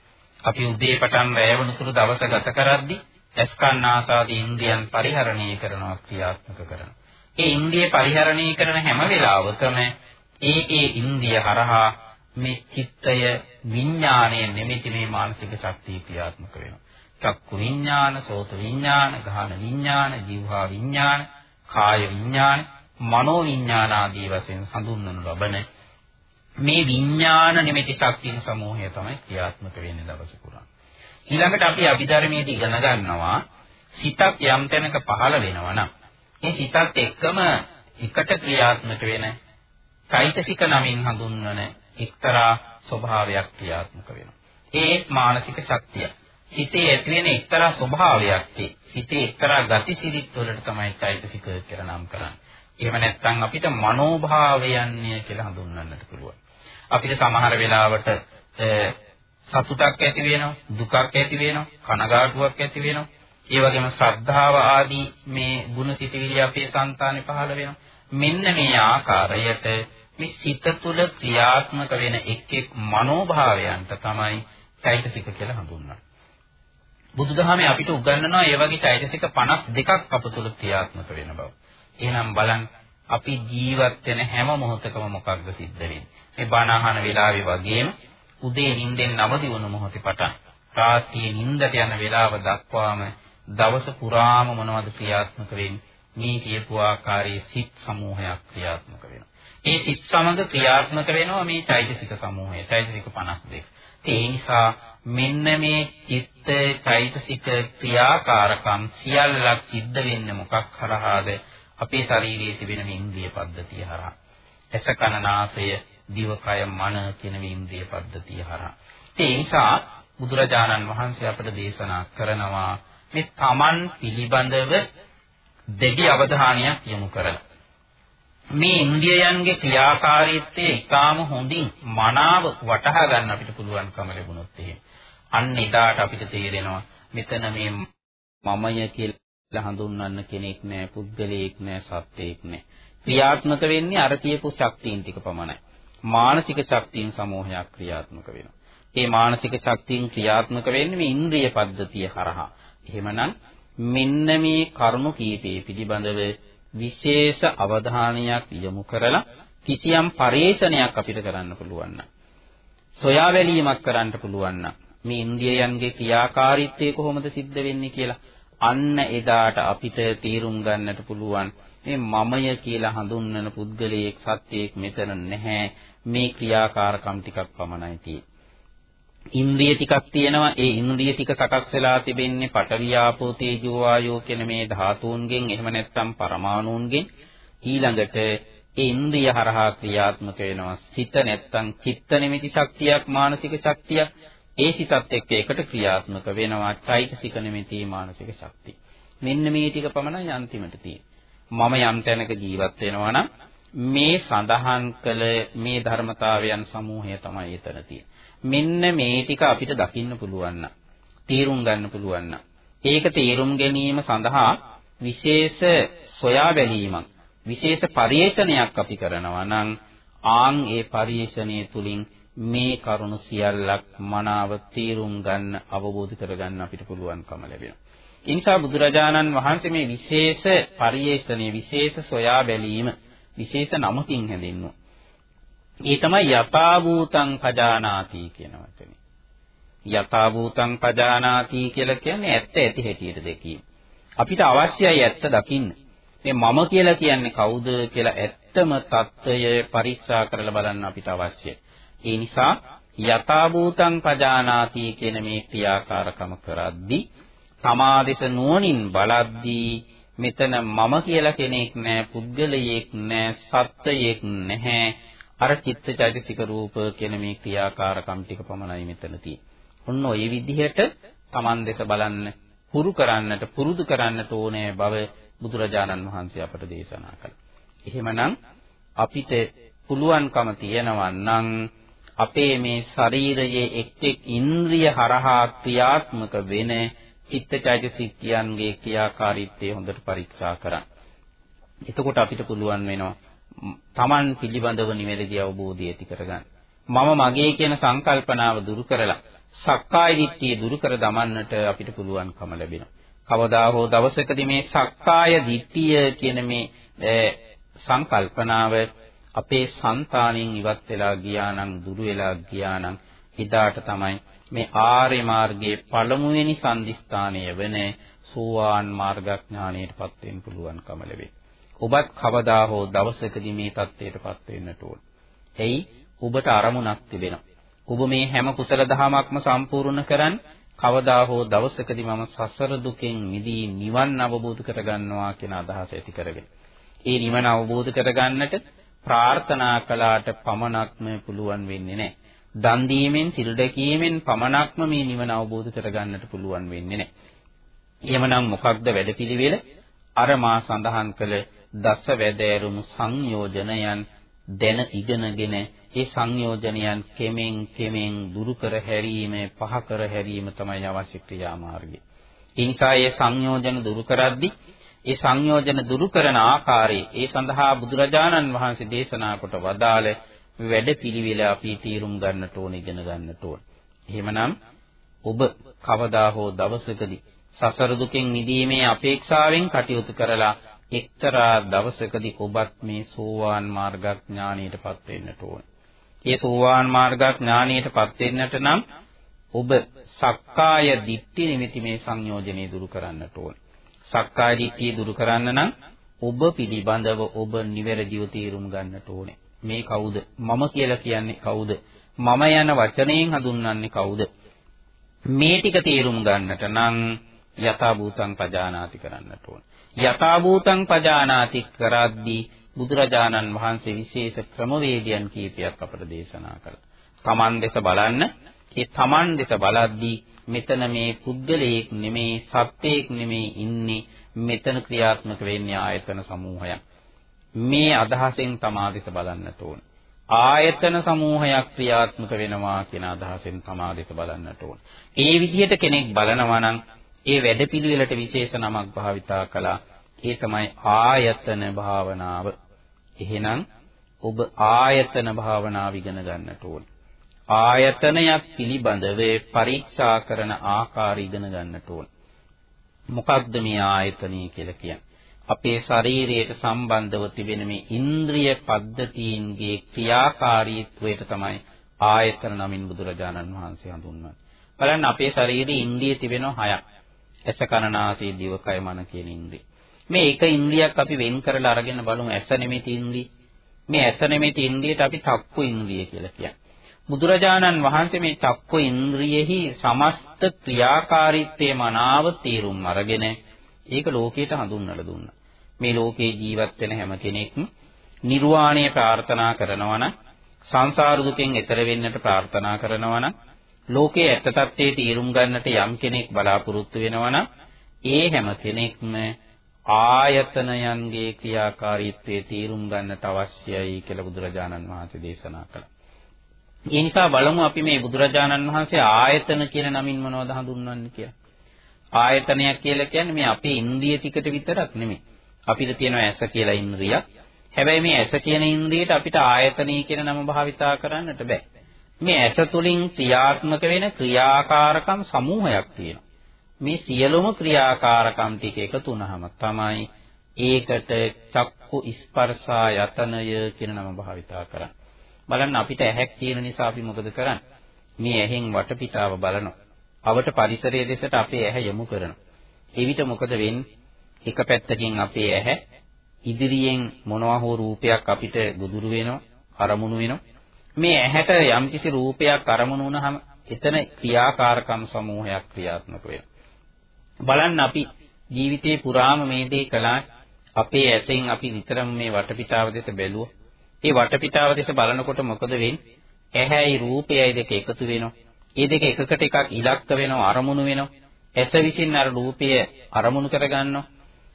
අපි උදේ පටන් රැය වුණුතුරු දවස ගත කරද්දී ඇස්කන්නාසාදී ඉන්ද්‍රියන් පරිහරණය කරනවා ක්‍රියාත්මක කරනවා. ඒ ඉන්ද්‍රිය පරිහරණය කරන හැම වෙලාවකම ඒ ඒ ඉන්ද්‍රිය හරහා මේ චිත්තය විඥාණය නිමිති මේ මානසික ශක්තිය ක්‍රියාත්මක වෙනවා. චක්කු විඥාන, සෝත විඥාන, ගාහන විඥාන, જીවහා විඥාන, කාය විඥාන, මනෝ විඥාන ආදී වශයෙන් හඳුන්වනු ලබන මේ විඥාන නිමිති ශක්තියන සමූහය තමයි ක්‍රියාත්මක වෙන්නේ දවස පුරා. ඊළඟට අපි අභිධර්මයේදී ඉගෙන ගන්නවා සිතක් යම් තැනක පහළ වෙනවා නම් ඒ සිතත් එක්කම එකට ක්‍රියාත්මක වෙන චෛතසික නමින් හඳුන්වන එක්තරා ස්වභාවයක් ක්‍රියාත්මක වෙනවා. ඒ මානසික ශක්තිය. සිතේ ඇති වෙන එක්තරා ස්වභාවයක් සිතේ එක්තරා ගතිසිරිත් වලට තමයි චෛතසික කියලා නම් කරන්නේ. එහෙම නැත්නම් අපිට මනෝභාවයන්ය කියලා හඳුන්වන්නට පුළුවන්. අපිට සමහර වෙලාවට සතුටක් ඇති වෙනවා, දුකක් ඇති වෙනවා, කනගාටුවක් ඇති වෙනවා. ඒ වගේම ශ්‍රද්ධාව ආදී මේ ගුණ සිතිවිලි අපේ సంతානේ පහළ වෙනවා. මෙන්න මේ ආකාරයට මේ සිත තුළ ක්‍රියාත්මක වෙන එක් එක් මනෝභාවයන්ට තමයි චෛතසික කියලා හඳුන්වන්නේ. බුදුදහමේ අපිට උගන්වනවා මේ වගේ චෛතසික 52ක් අප තුළ ක්‍රියාත්මක වෙන බව. එහෙනම් බලන්න අපි ජීවත් වෙන හැම මොහොතකම මොකක්ද සිද්ධ වෙන්නේ? මේ බණ අහන වෙලාවේ වගේම උදේ නිින්දෙන් නවදි වුණු මොහොතේ පටන් රාත්‍රියේ නිින්දට යන වෙලාව දක්වාම දවස පුරාම මොනවද ක්‍රියාත්මක වෙන්නේ? මේ කියපු ආකාරයේ සිත් සමූහයක් ක්‍රියාත්මක වෙනවා. ඒ සිත් සමග ක්‍රියාත්මක වෙනවා මේ චෛතසික සමූහය. චෛතසික 52. ඒ නිසා මෙන්න මේ චිත්ත චෛතසික ක්‍රියාකාරකම් සියල්ලක් සිද්ධ වෙන්නේ මොකක් හරහාද? අපේ ශරීරයේ තිබෙන මේ ඉන්ද්‍රිය පද්ධතිය හරහා. ඇස කන නාසය දිවකය මන කියන මේ ඉන්ද්‍රිය පද්ධතිය හරහා. ඒ නිසා බුදුරජාණන් වහන්සේ අපට දේශනා කරනවා මේ තමන් පිළිබඳව දෙවි අවධානයක් යොමු කරලා මේ ඉන්ද්‍රියයන්ගේ ක්‍රියාකාරීත්වය ඉතාම හොඳින් මනාව වටහා ගන්න අපිට පුළුවන්කම ලැබුණොත් එහෙම. අන්න එදාට අපිට තේරෙනවා මෙතන මේ මමය කියලා හඳුන්වන්න කෙනෙක් නෑ, පුද්ගලයෙක් නෑ, සත්වයෙක් නෑ. ක්‍රියාත්මක වෙන්නේ අර කියපු ශක්තියින් ටික පමණයි. මානසික ශක්තියින් සමූහයක් ක්‍රියාත්මක වෙනවා. මේ මානසික ශක්තියින් ක්‍රියාත්මක වෙන්නේ මේ ඉන්ද්‍රිය පද්ධතිය හරහා. එහෙමනම් මෙන්න මේ කරුණු කීපේ පිළිබඳව විශේෂ අවධානයක් යොමු කරලා කිසියම් පරේෂණයක් අපිට කරන්න පුළුවන් නම් සොයා බැලීමක් කරන්න පුළුවන් නම් මේ ඉන්ද්‍රියයන්ගේ ක්‍රියාකාරීත්වය කොහොමද සිද්ධ වෙන්නේ කියලා අන්න එදාට අපිට තීරුම් ගන්නට පුළුවන් මේ මමය කියලා හඳුන්වන පුද්ගලයෙක් සත්‍යයක් මෙතන නැහැ මේ ක්‍රියාකාරකම් ටිකක් පමණයි තියෙන්නේ. ඉන්ද්‍රිය ටිකක් තියෙනවා. ඒ ඉන්ද්‍රිය ටික සකස් වෙලා තිබෙන්නේ පඨවි ආපෝ තේජෝ වායෝ කියන මේ ධාතුන්ගෙන් එහෙම නැත්නම් පරමාණුන්ගෙන්. ඊළඟට ඒ ඉන්ද්‍රිය හරහා ක්‍රියාත්මක වෙනවා. සිත නැත්නම් චිත්ත නිමිති ශක්තියක් මානසික ශක්තියක්. ඒ සිතත් එක්ක එකට ක්‍රියාත්මක වෙනවා. චෛතසික නිමිති මානසික ශක්තිය. මෙන්න මේ ටික පමණයි අන්තිමට තියෙන්නේ. මම යම් තැනක ජීවත් වෙනවා නම් මේ සඳහන් කළ මේ ධර්මතාවයන් සමූහය තමයි එතන තියෙන්නේ මෙන්න මේ ටික අපිට දකින්න පුළුවන් නම් තීරුම් ගන්න පුළුවන් නම් ඒක තීරුම් ගැනීම සඳහා විශේෂ සොයා බැලීමක් විශේෂ පරිේශනයක් අපි කරනවා නම් ආන් ඒ පරිේශනයේ තුලින් මේ කරුණු සියල්ලක් මනාව තීරුම් ගන්න අවබෝධ කරගන්න අපිට පුළුවන්කම ලැබෙනවා. ඒ නිසා බුදුරජාණන් වහන්සේ මේ විශේෂ පරිේශනයේ විශේෂ සොයා බැලීම විශේෂ නමකින් හැඳින්වුවා. ඒ තමයි යථාභූතං පජානාති කියන වචනේ. යථාභූතං පජානාති කියලා කියන්නේ ඇත්ත ඇති හැටියට දැකීම. අපිට අවශ්‍යයි ඇත්ත දකින්න. මේ මම කියලා කියන්නේ කවුද කියලා ඇත්තම தত্ত্বය පරීක්ෂා කරලා බලන්න අපිට අවශ්‍යයි. ඒ නිසා යථාභූතං පජානාති කියන මේ ක්‍රියාකාරකම කරද්දී තමා දෙස නුවණින් බලද්දී මෙතන මම කියලා කෙනෙක් නැහැ, පුද්ගලයෙක් නැහැ, සත්වයෙක් නැහැ. අර චිත්තචෛතසික රූප කියන මේ ක්‍රියාකාරකම් ටික පමණයි මෙතන තියෙන්නේ. ඔන්න ඔය විදිහට Taman දෙස බලන්න, පුරු කරන්නට, පුරුදු කරන්නට ඕනේ බව බුදුරජාණන් වහන්සේ අපට දේශනා කළා. එහෙමනම් අපිට පුළුවන්කම තියෙනවා නම් අපේ මේ ශරීරයේ එක් එක් ඉන්ද්‍රිය හරහා ක්‍රියාත්මක වෙන චිත්තචෛතසිකයන්ගේ ක්‍රියාකාරීත්වය හොඳට පරීක්ෂා කරන්න. එතකොට අපිට පුළුවන් වෙනවා Taman පිළිබඳව නිවැරදි අවබෝධය ඇති කරගන්න. මම මගේ කියන සංකල්පනාව දුරු කරලා සක්කාය දිට්ඨිය දුරු කර දමන්නට අපිට පුළුවන්කම ලැබෙනවා. කවදා හෝ දවසකදී මේ සක්කාය දිට්ඨිය කියන මේ සංකල්පනාව අපේ సంతාණයෙන් ඉවත් වෙලා ගියා නම් දුරු වෙලා ගියා නම් එදාට තමයි මේ ආර්ය මාර්ගයේ පළමුවෙනි සම්දිස්ථානය වෙන සෝවාන් මාර්ගඥානයටපත් වෙන්න පුළුවන්කම ලැබේ. ඔබත් කවදා හෝ දවසකදී මේ தත්ත්වයටපත් වෙන්නට ඕන. එයි ඔබට අරමුණක් තිබෙනවා. ඔබ මේ හැම කුසල දහමක්ම සම්පූර්ණ කරන් කවදා හෝ දවසකදී මම සසර දුකෙන් මිදී නිවන් අවබෝධ කරගන්නවා කියන අදහස ඇති කරගෙන. ඒ නිවන අවබෝධ කරගන්නට ප්‍රාර්ථනා කළාට පමණක්ම පුළුවන් වෙන්නේ නැහැ. දන් දීමෙන් සිල් දැකීමෙන් පමණක්ම මේ නිවන අවබෝධ කරගන්නට පුළුවන් වෙන්නේ නැහැ. එහෙමනම් මොකක්ද වැඩපිළිවෙල? අර මා සඳහන් කළ දස වැදෑරුම් සංයෝජනයන් දැන ඉගෙනගෙන ඒ සංයෝජනයන් කෙමෙන් කෙමෙන් දුරු කර හැරීම පහ කර හැරීම තමයි අවශ්‍ය ක්‍රියාමාර්ගය. ඒ නිසා මේ සංයෝජන දුරු කරද්දී ඒ සංයෝජන දුරු කරන ආකාරයේ ඒ සඳහා බුදුරජාණන් වහන්සේ දේශනා කොට වදාළ වැඩපිළිවෙල අපි තීරුම් ගන්නට ඕන ඉගෙන ගන්නට ඕන. එහෙමනම් ඔබ කවදා හෝ දවසකදී සසර දුකෙන් මිදීමේ අපේක්ෂාවෙන් කටයුතු කරලා එක්තරා දවසකදී ඔබත් මේ සෝවාන් මාර්ගඥානීයටපත් වෙන්නට ඕන. ඒ සෝවාන් මාර්ගඥානීයටපත් වෙන්නට නම් ඔබ සක්කාය දිට්ඨි නිමිති මේ සංයෝජනේ දුරු කරන්නට ඕන. සක්කාය දිට්ඨිය දුරු කරන්න නම් ඔබ පිළිබඳව ඔබ නිවැරදිව තීරුම් ගන්නට ඕනේ. මේ කවුද? මම කියලා කියන්නේ කවුද? මම යන වචනයෙන් හඳුන්වන්නේ කවුද? මේ ටික තීරුම් ගන්නට නම් යථා භූතං පජානාති කරන්නට ඕන. යථා භූතං පජානාති කරද්දී බුදුරජාණන් වහන්සේ විශේෂ ක්‍රමවේදයන් කීපයක් අපට දේශනා කළා. Taman දෙස බලන්න. ඒ Taman දෙස බලද්දී මෙතන මේ පුද්ගලයෙක් නෙමේ සත්වයෙක් නෙමේ ඉන්නේ මෙතන ක්‍රියාත්මක වෙන්නේ ආයතන සමූහයක්. මේ අදහසෙන් තමා දෙස බලන්නට ඕන. ආයතන සමූහයක් ක්‍රියාත්මක වෙනවා කියන අදහසෙන් තමා දෙස බලන්නට ඕන. ඒ විදිහට කෙනෙක් බලනවා නම් ඒ වැඩපිළිවෙලට විශේෂ නමක් භාවිතා කළා. ඒ තමයි ආයතන භාවනාව. එහෙනම් ඔබ ආයතන භාවනාව ඉගෙන ගන්නට ඕන. ආයතනයක් පිළිබඳව පරීක්ෂා කරන ආකාරය ඉගෙන ගන්නට ඕන. මොකක්ද මේ ආයතනය කියලා කියන්නේ? අපේ ශරීරයට සම්බන්ධව තිබෙන මේ ඉන්ද්‍රිය පද්ධතීන්ගේ ක්‍රියාකාරීත්වයට තමයි ආයතන නමින් බුදුරජාණන් වහන්සේ හඳුන්වන්නේ. බලන්න අපේ ශරීරයේ ඉන්ද්‍රිය තිබෙනවා හයක්. ඇස කන නාසය දිවකය මන කියන ඉන්ද්‍රිය. මේ එක ඉන්ද්‍රියක් අපි වෙන් කරලා අරගෙන බලමු ඇස නෙමෙති ඉන්ද්‍රිය. මේ ඇස නෙමෙති ඉන්ද්‍රියට අපි චක්කු ඉන්ද්‍රිය කියලා කියන්නේ. බුදුරජාණන් වහන්සේ මේ චක්කු ඉන්ද්‍රියෙහි සමස්ත ක්‍රියාකාරීත්වයේ මනාව තීරුම් අරගෙන ඒක ලෝකයට හඳුන්වලා දුන්නා. මේ ලෝකේ ජීවත් වෙන හැම කෙනෙක්ම නිර්වාණය ප්‍රාර්ථනා කරනවා නම් සංසාර දුකෙන් එතර වෙන්නට ප්‍රාර්ථනා කරනවා නම් ලෝකයේ ඇත්ත తත්ත්වයේ තීරුම් ගන්නට යම් කෙනෙක් බලාපොරොත්තු වෙනවා නම් ඒ හැම කෙනෙක්ම ආයතනයන්ගේ ක්‍රියාකාරීත්වයේ තීරුම් ගන්නට අවශ්‍යයි කියලා බුදුරජාණන් වහන්සේ දේශනා කළා. ඒ නිසා බලමු අපි මේ බුදුරජාණන් වහන්සේ ආයතන කියන නමින් මොනවද හඳුන්වන්නේ කියලා. ආයතනයක් කියලා කියන්නේ මේ අපේ ඉන්ද්‍රිය ටිකට විතරක් නෙමෙයි. අපිට තියෙනවා ඇස කියලා ඉන්ද්‍රියක්. හැබැයි මේ ඇස කියන ඉන්ද්‍රියට අපිට ආයතනීය කියන නම භාවිතා කරන්නට බෑ. මේ ඇස තුලින් ක්‍රියාත්මක වෙන ක්‍රියාකාරකම් සමූහයක් තියෙනවා. මේ සියලුම ක්‍රියාකාරකම් ටික එකතු වුනහම තමයි ඒකට චක්කු ස්පර්ශා යතනය කියන නම භාවිතා කරන්නේ. බලන්න අපිට ඇහැක් තියෙන නිසා අපි මොකද කරන්නේ? මේ ඇහෙන් වටපිටාව බලනවා. අවට පරිසරයේ දෙසට අපේ ඇහැ යොමු කරනවා. එවිට මොකද වෙන්නේ? එක පැත්තකින් අපේ ඇහැ ඉදිරියෙන් මොනවා හෝ රූපයක් අපිට ගුදුරු වෙනවා, අරමුණු වෙනවා. මේ ඇහැට යම්කිසි රූපයක් අරමුණු වුණාම එතන ක්‍රියාකාරකම් සමූහයක් ක්‍රියාත්මක වෙනවා. බලන්න අපි ජීවිතේ පුරාම මේ දේ කළා අපේ ඇසෙන් අපි නිතරම මේ වටපිටාව දෙස බැලුවා. ඒ වටපිටාව දෙස බලනකොට මොකද වෙන්නේ? ඇහැයි රූපයයි දෙක එකතු වෙනවා. ඒ දෙක එකකට එකක් ඉලක්ක වෙනවා අරමුණු වෙනවා. ඇස විසින් අර රූපය අරමුණු කරගන්නවා.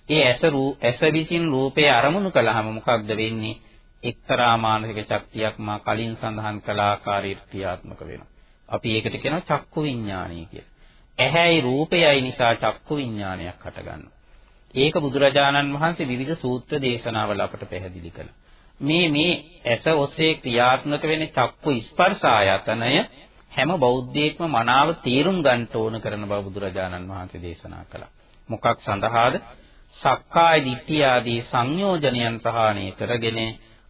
ඒ ඇස රූ ඇස විසින් රූපය අරමුණු කළාම මොකක්ද වෙන්නේ? එක්තරා මානසික ශක්තියක් මා කලින් සඳහන් කළ ආකාරයට ක්‍රියාත්මක වෙනවා. අපි ඒකට කියනවා චක්කු විඥානය කියලා. ඇහැයි රූපයයි නිසා චක්කු විඥානයක් හටගන්නවා. ඒක බුදුරජාණන් වහන්සේ විවිධ සූත්‍ර දේශනාවල අපට පැහැදිලි කළා. මේ මේ ඇස ඔස්සේ ක්‍රියාත්මක වෙන චක්කු ස්පර්ශ ආයතනය හැම බෞද්ධයෙක්ම මනාව තේරුම් ගන්න ඕන කරන බව බුදුරජාණන් වහන්සේ දේශනා කළා. මොකක් සඳහාද? සක්කාය දිට්ඨිය ආදී සංයෝජනයන් ප්‍රහාණය කරගෙන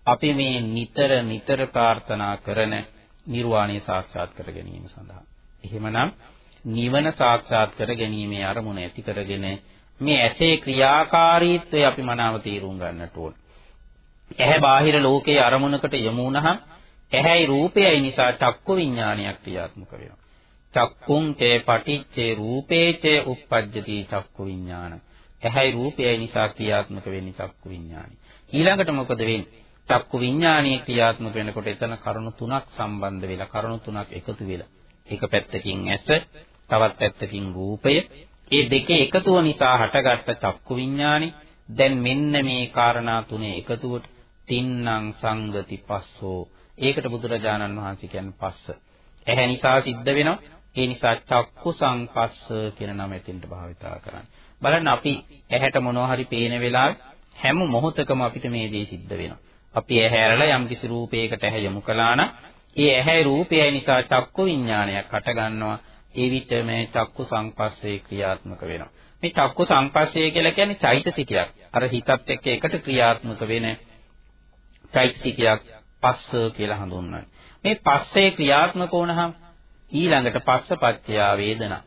අපි මේ නිතර නිතර ප්‍රාර්ථනා කරන නිර්වාණය සාක්ෂාත් කර ගැනීම සඳහා. එහෙමනම් නිවන සාක්ෂාත් කර ගැනීමේ අරමුණ ඇති කරගෙන මේ ඇසේ ක්‍රියාකාරීත්වය අපි මනාව තේරුම් ගන්නට ඕන. ඇහැ බාහිර ලෝකයේ අරමුණකට යමු වුණහම ඇහැයි රූපයයි නිසා චක්කු විඥානයක් ක්‍රියාත්මක වෙනවා. චක්කුං තේ පටිච්චේ රූපේ තේ uppajjati චක්කු විඥාන. ඇහැයි රූපයයි නිසා ක්‍රියාත්මක වෙන්නේ චක්කු විඥානයි. ඊළඟට මොකද වෙන්නේ? චක්කු විඥානයේ ක්‍රියාත්මක වෙනකොට එතන කරුණු තුනක් සම්බන්ධ වෙලා කරුණු තුනක් එකතු වෙලා. එක පැත්තකින් ඇස, තවත් පැත්තකින් රූපය. මේ දෙකේ එකතුව නිසා හටගත්ත චක්කු විඥානේ දැන් මෙන්න මේ කාරණා තුනේ එකතුවට තින්නම් සංගති පස්සෝ ඒකට බුදුරජාණන් වහන්සේ කියන්නේ පස්ස. ඇහැ නිසා සිද්ධ වෙනවා. ඒ නිසා චක්කු සංපස්ස කියන නම එතෙන්ට භාවිතා කරන්නේ. බලන්න අපි ඇහැට මොනවා හරි පේන වෙලාවේ හැම මොහොතකම අපිට මේ දේ සිද්ධ වෙනවා. අපි ඇහැ ඇරලා යම් කිසි රූපයකට ඇහැ යොමු කළා නම් ඒ ඇහැ රූපයයි නිසා චක්කු විඥානයක් හට ගන්නවා. ඒ විට මේ චක්කු සංපස්සේ ක්‍රියාත්මක වෙනවා. මේ චක්කු සංපස්සේ කියලා කියන්නේ චෛතසිකයක්. අර හිතත් එක්ක එකට ක්‍රියාත්මක වෙන චෛතසිකයක් පස්ස කියලා හඳුන්වන්නේ. මේ පස්සේ ක්‍රියාත්මක වුණාම ඊළඟට පස්සපච්චය වේදනා.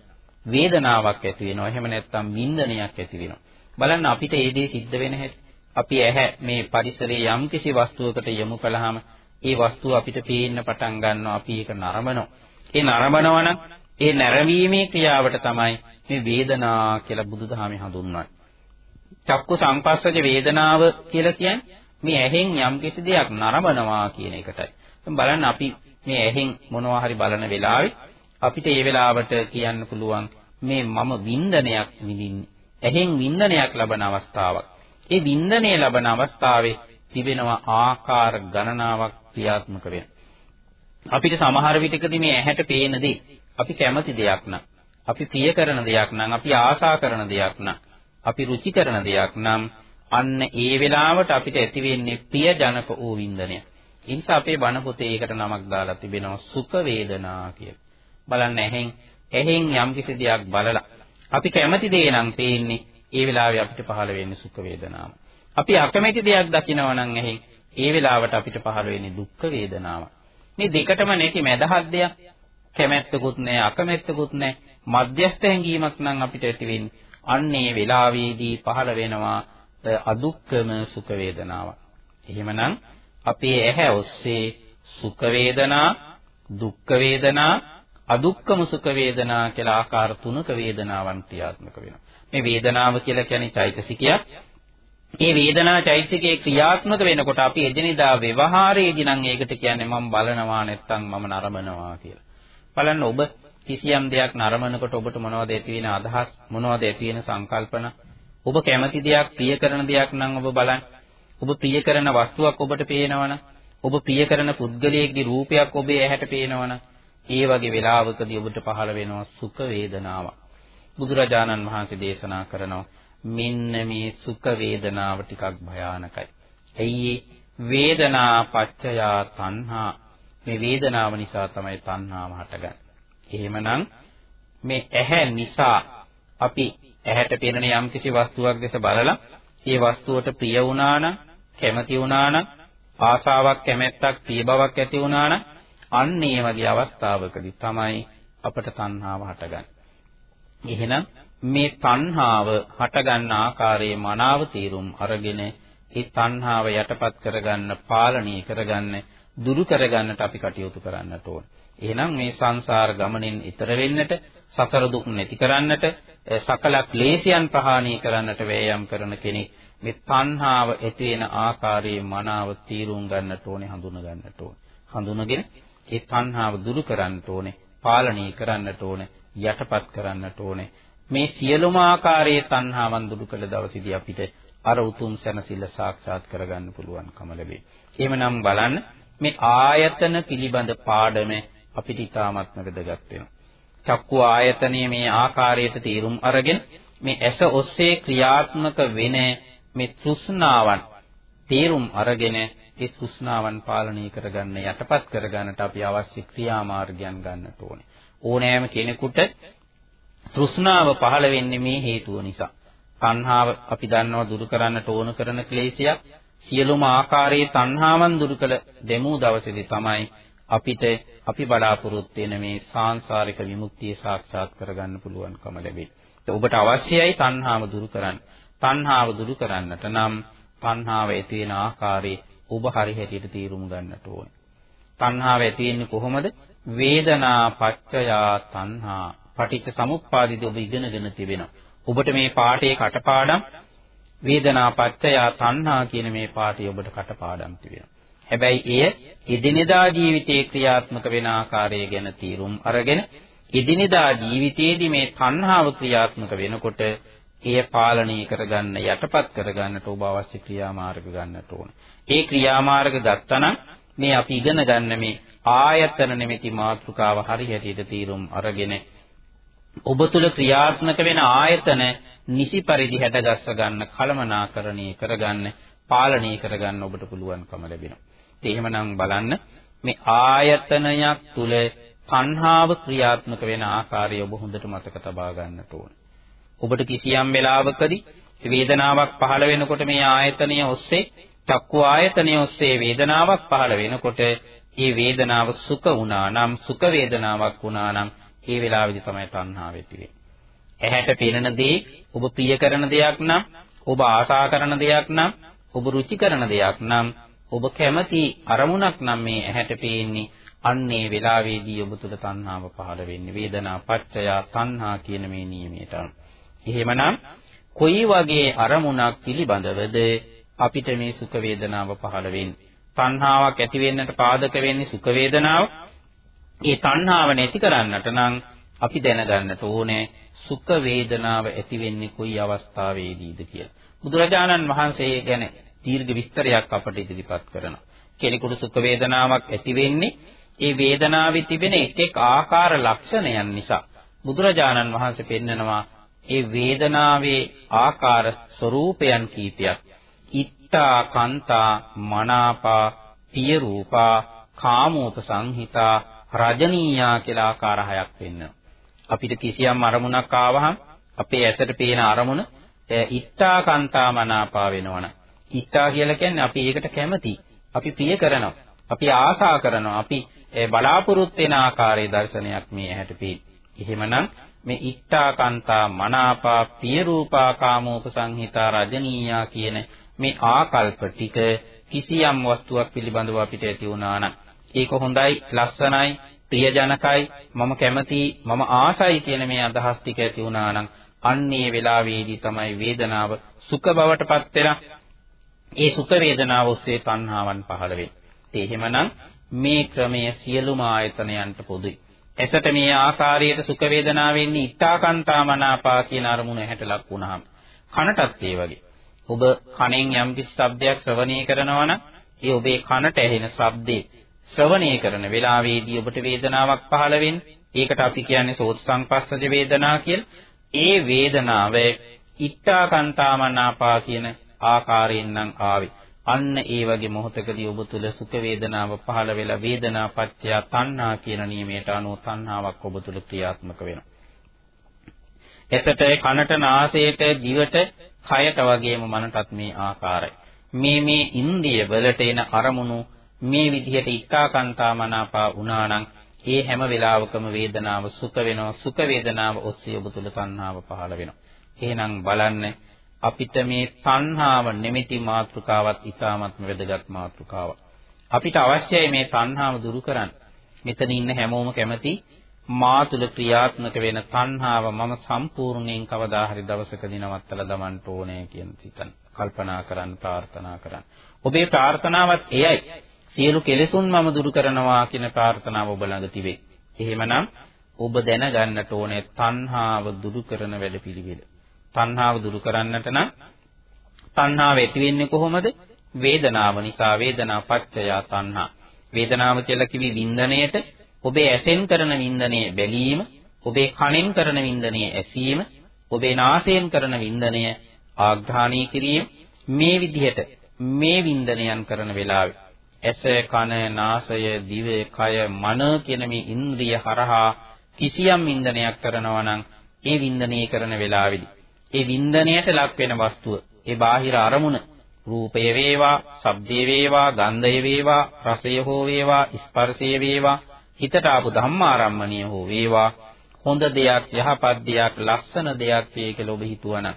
වේදනාවක් ඇති වෙනවා. එහෙම නැත්නම් වින්දනයක් ඇති වෙනවා. බලන්න අපිට ඒ දේ සිද්ධ වෙන හැටි. අපි ඇහැ මේ පරිසරයේ යම්කිසි වස්තුවකට යොමු කළාම ඒ වස්තුව අපිට පේන්න පටන් ගන්නවා. අපි ඒක නරඹනවා. ඒ නරඹනවා නම් ඒ නැරඹීමේ ක්‍රියාවට තමයි මේ වේදනා කියලා බුදුදහමේ හඳුන්වන්නේ. චක්කු සංපස්සජ වේදනාව කියලා කියන්නේ මේ ඇහෙන් යම්කිසි දෙයක් නරඹනවා කියන එකටයි. බලන්න අපි මේ ඇහෙන් මොනවා හරි බලන වෙලාවේ අපිට ඒ වෙලාවට කියන්න පුළුවන් මේ මම වින්දනයක් විඳින්නේ. ඇහෙන් වින්දනයක් ලබන අවස්ථාවක්. ඒ වින්දනය ලබන අවස්ථාවේ තිබෙනවා ආකාර ගණනාවක් ක්‍රියාත්මක වෙන. අපිට සමහර විටකදී මේ ඇහැට පේන දේ අපි කැමති දෙයක් නම්, අපි ප්‍රිය කරන දෙයක් නම්, අපි ආසා කරන දෙයක් නම්, අපි රුචි කරන දෙයක් නම් අන්න ඒ වෙලාවට අපිට ඇති වෙන්නේ ප්‍රියජනක වූ වින්දනය. ඒ නිසා අපේ බණ පොතේ ඒකට නමක් දාලා තිබෙනවා සුඛ වේදනා කියලා. බලන්න ඇහෙන් ඇහෙන් යම් කිසි දෙයක් බලලා අපි කැමති දේ නම් පේන්නේ ඒ වෙලාවේ අපිට පහළ වෙන්නේ සුඛ වේදනාව. අපි අකමැති දෙයක් දකිනවා නම් ඇහෙන් ඒ වෙලාවට අපිට පහළ වෙන්නේ දුක්ඛ වේදනාව. මේ දෙකටම නැති මැදහත් දෙයක් කැමැත්තකුත් නැහැ අකමැත්තකුත් නැහැ මධ්‍යස්ථ හැඟීමක් නම් අපිට ඇති වෙන්නේ. අන්න ඒ වෙලාවේදී පහළ වෙනවා අදුක්කම සුඛ වේදනාවක්. එහෙමනම් අපේ ඇහැ ඔස්සේ සුඛ වේදනා, දුක්ඛ වේදනා, අදුක්කම සුඛ වේදනා කියලා ආකාර තුනක වේදනාවන් ක්‍රියාත්මක වෙනවා. මේ වේදනාව කියලා කියන්නේ චෛතසිකයක්. මේ වේදනා චෛතසිකයේ ක්‍රියාත්මක වෙනකොට අපි එදිනෙදා ව්‍යවහාරයේදී නම් ඒකට කියන්නේ මම බලනවා නැත්නම් මම නරඹනවා කියලා. බලන්න ඔබ කිසියම් දෙයක් නරඹනකොට ඔබට මොනවද ඇති වෙන අදහස් මොනවද ඇති වෙන සංකල්පන ඔබ කැමති දෙයක් ප්‍රිය කරන දෙයක් නම් ඔබ බලන්න. ඔබ ප්‍රිය කරන වස්තුවක් ඔබට පේනවනම්, ඔබ ප්‍රිය කරන පුද්ගලයෙක්ගේ රූපයක් ඔබේ ඇහැට පේනවනම්, ඒ වගේ වෙලාවකදී ඔබට පහළ වෙනවා සුඛ වේදනාවක්. බුදුරජාණන් වහන්සේ දේශනා කරනවා මෙන්න මේ සුඛ වේදනාව ටිකක් භයානකයි. ඇයි වේදනා පච්චයා තණ්හා මේ වේදනාව නිසා තමයි තණ්හාව හටගන්නේ. එහෙමනම් මේ ඇහැ නිසා අපි ඇහැට පෙනෙන යම්කිසි වස්තුවක් දැස බලලා ඒ වස්තුවට ප්‍රිය වුණා නම් කැමති වුණා නම් ආසාවක් කැමැත්තක් ප්‍රිය බවක් ඇති වුණා නම් අන්න ඒ වගේ අවස්ථාවකදී තමයි අපට තණ්හාව හටගන්නේ. එහෙනම් මේ තණ්හාව හටගන්න ආකාරයේ මනාව තීරුම් අරගෙන ඒ තණ්හාව යටපත් කරගන්න, පාලනය කරගන්න, දුරු කරගන්නට අපි කටයුතු කරන්නට ඕන. එහෙනම් මේ සංසාර ගමනෙන් ඈතර වෙන්නට, සසර දුක් නැති කරන්නට, සකල ක්ලේශයන් ප්‍රහාණය කරන්නට වෑයම් කරන කෙනෙක් මේ තණ්හාව ඇති වෙන ආකාරයේ මනාව තීරුම් ගන්නට ඕනේ, හඳුන ගන්නට ඕනේ. හඳුනගෙන ඒ තණ්හාව දුරු කරන්නට ඕනේ, පාලනය කරන්නට ඕනේ, යටපත් කරන්නට ඕනේ. මේ සියලුම ආකාරයේ තණ්හාවන් දුරු කළ දවසේදී අපිට අර උතුම් සැනසෙල්ල සාක්ෂාත් කරගන්න පුළුවන්කම ලැබේ. එහෙමනම් බලන්න මේ ආයතන පිළිබඳ පාඩම අපිට ඉතාමත්ම වැදගත් වෙනවා. චක්කු ආයතනයේ මේ ආකාරයට තීරුම් අරගෙන මේ ඇස ඔස්සේ ක්‍රියාත්මක වෙන මේ තෘෂ්ණාවන් තීරුම් අරගෙන ඒ තෘෂ්ණාවන් පාලනය කරගන්න යටපත් කරගන්නට අපි අවශ්‍ය ක්‍රියාමාර්ගයන් ගන්නට ඕනේ. ඕනෑම කෙනෙකුට තෘෂ්ණාව පහළ වෙන්නේ මේ හේතුව නිසා. තණ්හාව අපි දන්නවා දුරු කරන්නට ඕන කරන ක්ලේශයක් සියලුම ආකාරයේ තණ්හාවන් දුරු කළ දෙමු දවසේදී තමයි අපිට අපි බලාපොරොත්තු වෙන මේ සාංශාරික විමුක්තිය සාක්ෂාත් කරගන්න පුළුවන්කම ලැබෙන්නේ. ඔබට අවශ්‍යයි තණ්හාව දුරු කරන්න. තණ්හාව දුරු කරන්නට නම් තණ්හාව ඇති වෙන ආකාරයේ ඔබ හරි හැටියට තීරුම් ගන්නට ඕනේ. තණ්හාව ඇති වෙන්නේ කොහොමද? වේදනා පච්චයා තණ්හා පටිච්ච සමුප්පාදිත ඔබ ඉගෙනගෙන තිබෙනවා. ඔබට මේ පාඩේ කටපාඩම් වේදනා පච්චයා තණ්හා කියන මේ පාඩේ ඔබට කටපාඩම් තිබෙනවා. හැබැයි එය එදිනෙදා ජීවිතයේ ක්‍රියාත්මක වෙන ආකාරය ගැන තීරුම් අරගෙන එදිනෙදා ජීවිතයේදී මේ තණ්හාව ක්‍රියාත්මක වෙනකොට එය පාලනය කරගන්න යටපත් කරගන්නට ඔබ අවශ්‍ය ක්‍රියාමාර්ග ගන්නට ඕන. ඒ ක්‍රියාමාර්ග ගත්තනම් මේ අපි ඉගෙන ගන්න මේ ආයතන නිමිති මාතෘකාව හරි හැටියට තීරුම් අරගෙන ඔබ තුල ක්‍රියාත්මක වෙන ආයතන නිසි පරිදි හැඩගස්ස ගන්න කලමනාකරණය කරගන්න පාලනය කරගන්න ඔබට පුළුවන්කම ලැබෙනවා. ඒ එහෙමනම් බලන්න මේ ආයතනයක් තුල තණ්හාව ක්‍රියාත්මක වෙන ආකාරය ඔබ හොඳට මතක තබා ගන්නට ඕන. ඔබට කිසියම් වෙලාවකදී වේදනාවක් පහළ වෙනකොට මේ ආයතනය ඔස්සේ චක්කු ආයතනය ඔස්සේ වේදනාවක් පහළ වෙනකොට ඒ වේදනාව සුඛ වුණා නම් සුඛ වේදනාවක් වුණා නම් ඒ වෙලාවේදී තමයි තණ්හාව ඇති වෙන්නේ. ඇහැට පෙනෙන දේ ඔබ ප්‍රිය කරන දෙයක් නම් ඔබ ආශා කරන දෙයක් නම් ඔබ රුචි කරන දෙයක් නම් ඔබ කැමති අරමුණක් නම් මේ ඇහැට පේන්නේ අන්නේ වෙලාවේදී ඔබ තුල තණ්හාව පහළ වෙන්නේ වේදනා පච්චය තණ්හා කියන මේ නියමයට අනුව. එහෙමනම් කොයි වගේ අරමුණක් පිළිබඳවද අපිට මේ සුඛ වේදනාව පහළ වෙන්නේ? තණ්හාවක් ඇති වෙන්නට පාදක වෙන්නේ සුඛ වේදනාව. ඒ තණ්හාව නැති කරන්නට නම් අපි දැනගන්නට ඕනේ සුඛ වේදනාව ඇති වෙන්නේ කොයි අවස්ථාවේදීද කියලා. බුදුරජාණන් වහන්සේ ගැන දීර්ඝ විස්තරයක් අපට ඉදිරිපත් කරනවා. කෙනෙකුට සුඛ වේදනාවක් ඇති වෙන්නේ ඒ වේදනාවේ තිබෙන එක් එක් ආකාර ලක්ෂණයන් නිසා. බුදුරජාණන් වහන්සේ පෙන්නනවා ඒ වේදනාවේ ආකාර ස්වરૂපයන් කීපයක්. ඉත්තා කාන්තා මනාපා පිය රූපා කාමෝපසංහිතා රජනීයා කියලා ආකාර හයක් වෙන්නවා. අපිට කිසියම් අරමුණක් ආවහම අපේ ඇසට පේන අරමුණ ඉත්තා කාන්තා මනාපා වෙනවනේ. ඉත්තා කියලා කියන්නේ අපි ඒකට කැමති. අපි ප්‍රිය කරනවා. අපි ආශා කරනවා. අපි බලාපොරොත්තු වෙන ආකාරයේ දර්ශනයක් මේ ඇහැට පේන. එහෙමනම් මේ ඉත්තා කාන්තා මනාපා පිය රූපා කාමෝපසංහිතා රජනීයා කියන මේ ආකල්ප ටික කිසියම් වස්තුවක් පිළිබඳව අපිට ඇති වුණා නම් ඒක හොඳයි ලස්සනයි ප්‍රියජනකයි මම කැමති මම ආසයි කියන මේ අදහස් ටික ඇති වුණා නම් අන්නේ වෙලාවේදී තමයි වේදනාව සුඛ බවටපත් වෙලා ඒ සුඛ වේදනාව ඔස්සේ තණ්හාවන් පහළ වෙන්නේ. ඒ එහෙමනම් මේ ක්‍රමය සියලුම ආයතනයන්ට පොදුයි. එසට මේ ආකාරයට සුඛ වේදනාව වෙන්නේ ඊටාකාන්තා මනාපා කියන අරමුණ හැට ලක් වුණාම කනටත් ඒ වගේ. ඔබ කනෙන් යම්කිසි ශබ්දයක් ශ්‍රවණය කරනවා නම් ඒ ඔබේ කනට ඇහෙන ශබ්දේ ශ්‍රවණය කරන වෙලාවේදී ඔබට වේදනාවක් පහළ වෙන්නේ. ඒකට අපි කියන්නේ සෝත සංපස්සජ වේදනා කියලා. ඒ වේදනාව ඉත්තාකාන්තාමනාපා කියන ආකාරයෙන් නම් ආවේ. අන්න ඒ වගේ මොහොතකදී ඔබ තුල සුඛ වේදනාව පහළ වෙලා වේදනා පත්‍ය තණ්හා කියන නියමයට අනුව තණ්හාවක් ඔබ තුල ක්‍රියාත්මක වෙනවා. එතට කනට නාසයට දිවට කයට වගේම මනටත් මේ ආකාරයි. මේ මේ ඉන්ද්‍රිය වලට එන අරමුණු මේ විදිහට ඉක්කාකාන්තා මනාපා වුණා නම් ඒ හැම වෙලාවකම වේදනාව සුඛ වෙනවා සුඛ වේදනාව ඔස්සේ ඔබ තුල තණ්හාව පහළ වෙනවා. එහෙනම් බලන්න අපිට මේ තණ්හාව නිමිති මාත්‍රකාවත් ඊටාත්ම වැදගත් මාත්‍රකාවක්. අපිට අවශ්‍යයි මේ තණ්හාව දුරු කරන්න. මෙතන ඉන්න හැමෝම කැමති මා තුල ක්‍රියාත්මක වෙන තණ්හාව මම සම්පූර්ණයෙන් කවදා හරි දවසකදී නවත්තලා දමන්න ඕනේ කියන සිතන කල්පනා කරන්න ප්‍රාර්ථනා කරන්න. ඔබේ ප්‍රාර්ථනාවත් එයයි. සියලු කෙලෙසුන් මම දුරු කරනවා කියන ප්‍රාර්ථනාව ඔබ ළඟ තිබේ. එහෙමනම් ඔබ දැනගන්නට ඕනේ තණ්හාව දුරු කරන වැඩපිළිවෙල. තණ්හාව දුරු කරන්නට නම් තණ්හාව ඇති වෙන්නේ කොහොමද? වේදනාව නිසා වේදනා පත්‍යය තණ්හා. වේදනාව කියලා කිවි වින්දණයට ඔබේ ඇසෙන් කරන වින්දනය බැලීම, ඔබේ කනෙන් කරන වින්දනය ඇසීම, ඔබේ නාසයෙන් කරන වින්දනය ආග්‍රහණය කිරීම මේ විදිහට මේ වින්දනයන් කරන වෙලාවේ ඇස කන නාසය දිව කය මන කියන මේ ඉන්ද්‍රිය හරහා කිසියම් වින්දනයක් කරනවා නම් ඒ වින්දනය කරන වෙලාවේදී ඒ වින්දනයට ලක් වෙන වස්තුව ඒ බාහිර අරමුණ රූපය වේවා, ශබ්දය වේවා, ගන්ධය වේවා, රසය හෝ වේවා, ස්පර්ශය වේවා, හිතට ආපු ධම්මාරම්මණිය හෝ වේවා, හොඳ දෙයක්, යහපත් දෙයක්, ලස්සන දෙයක් වේ කියලා ඔබ හිතුවනම්,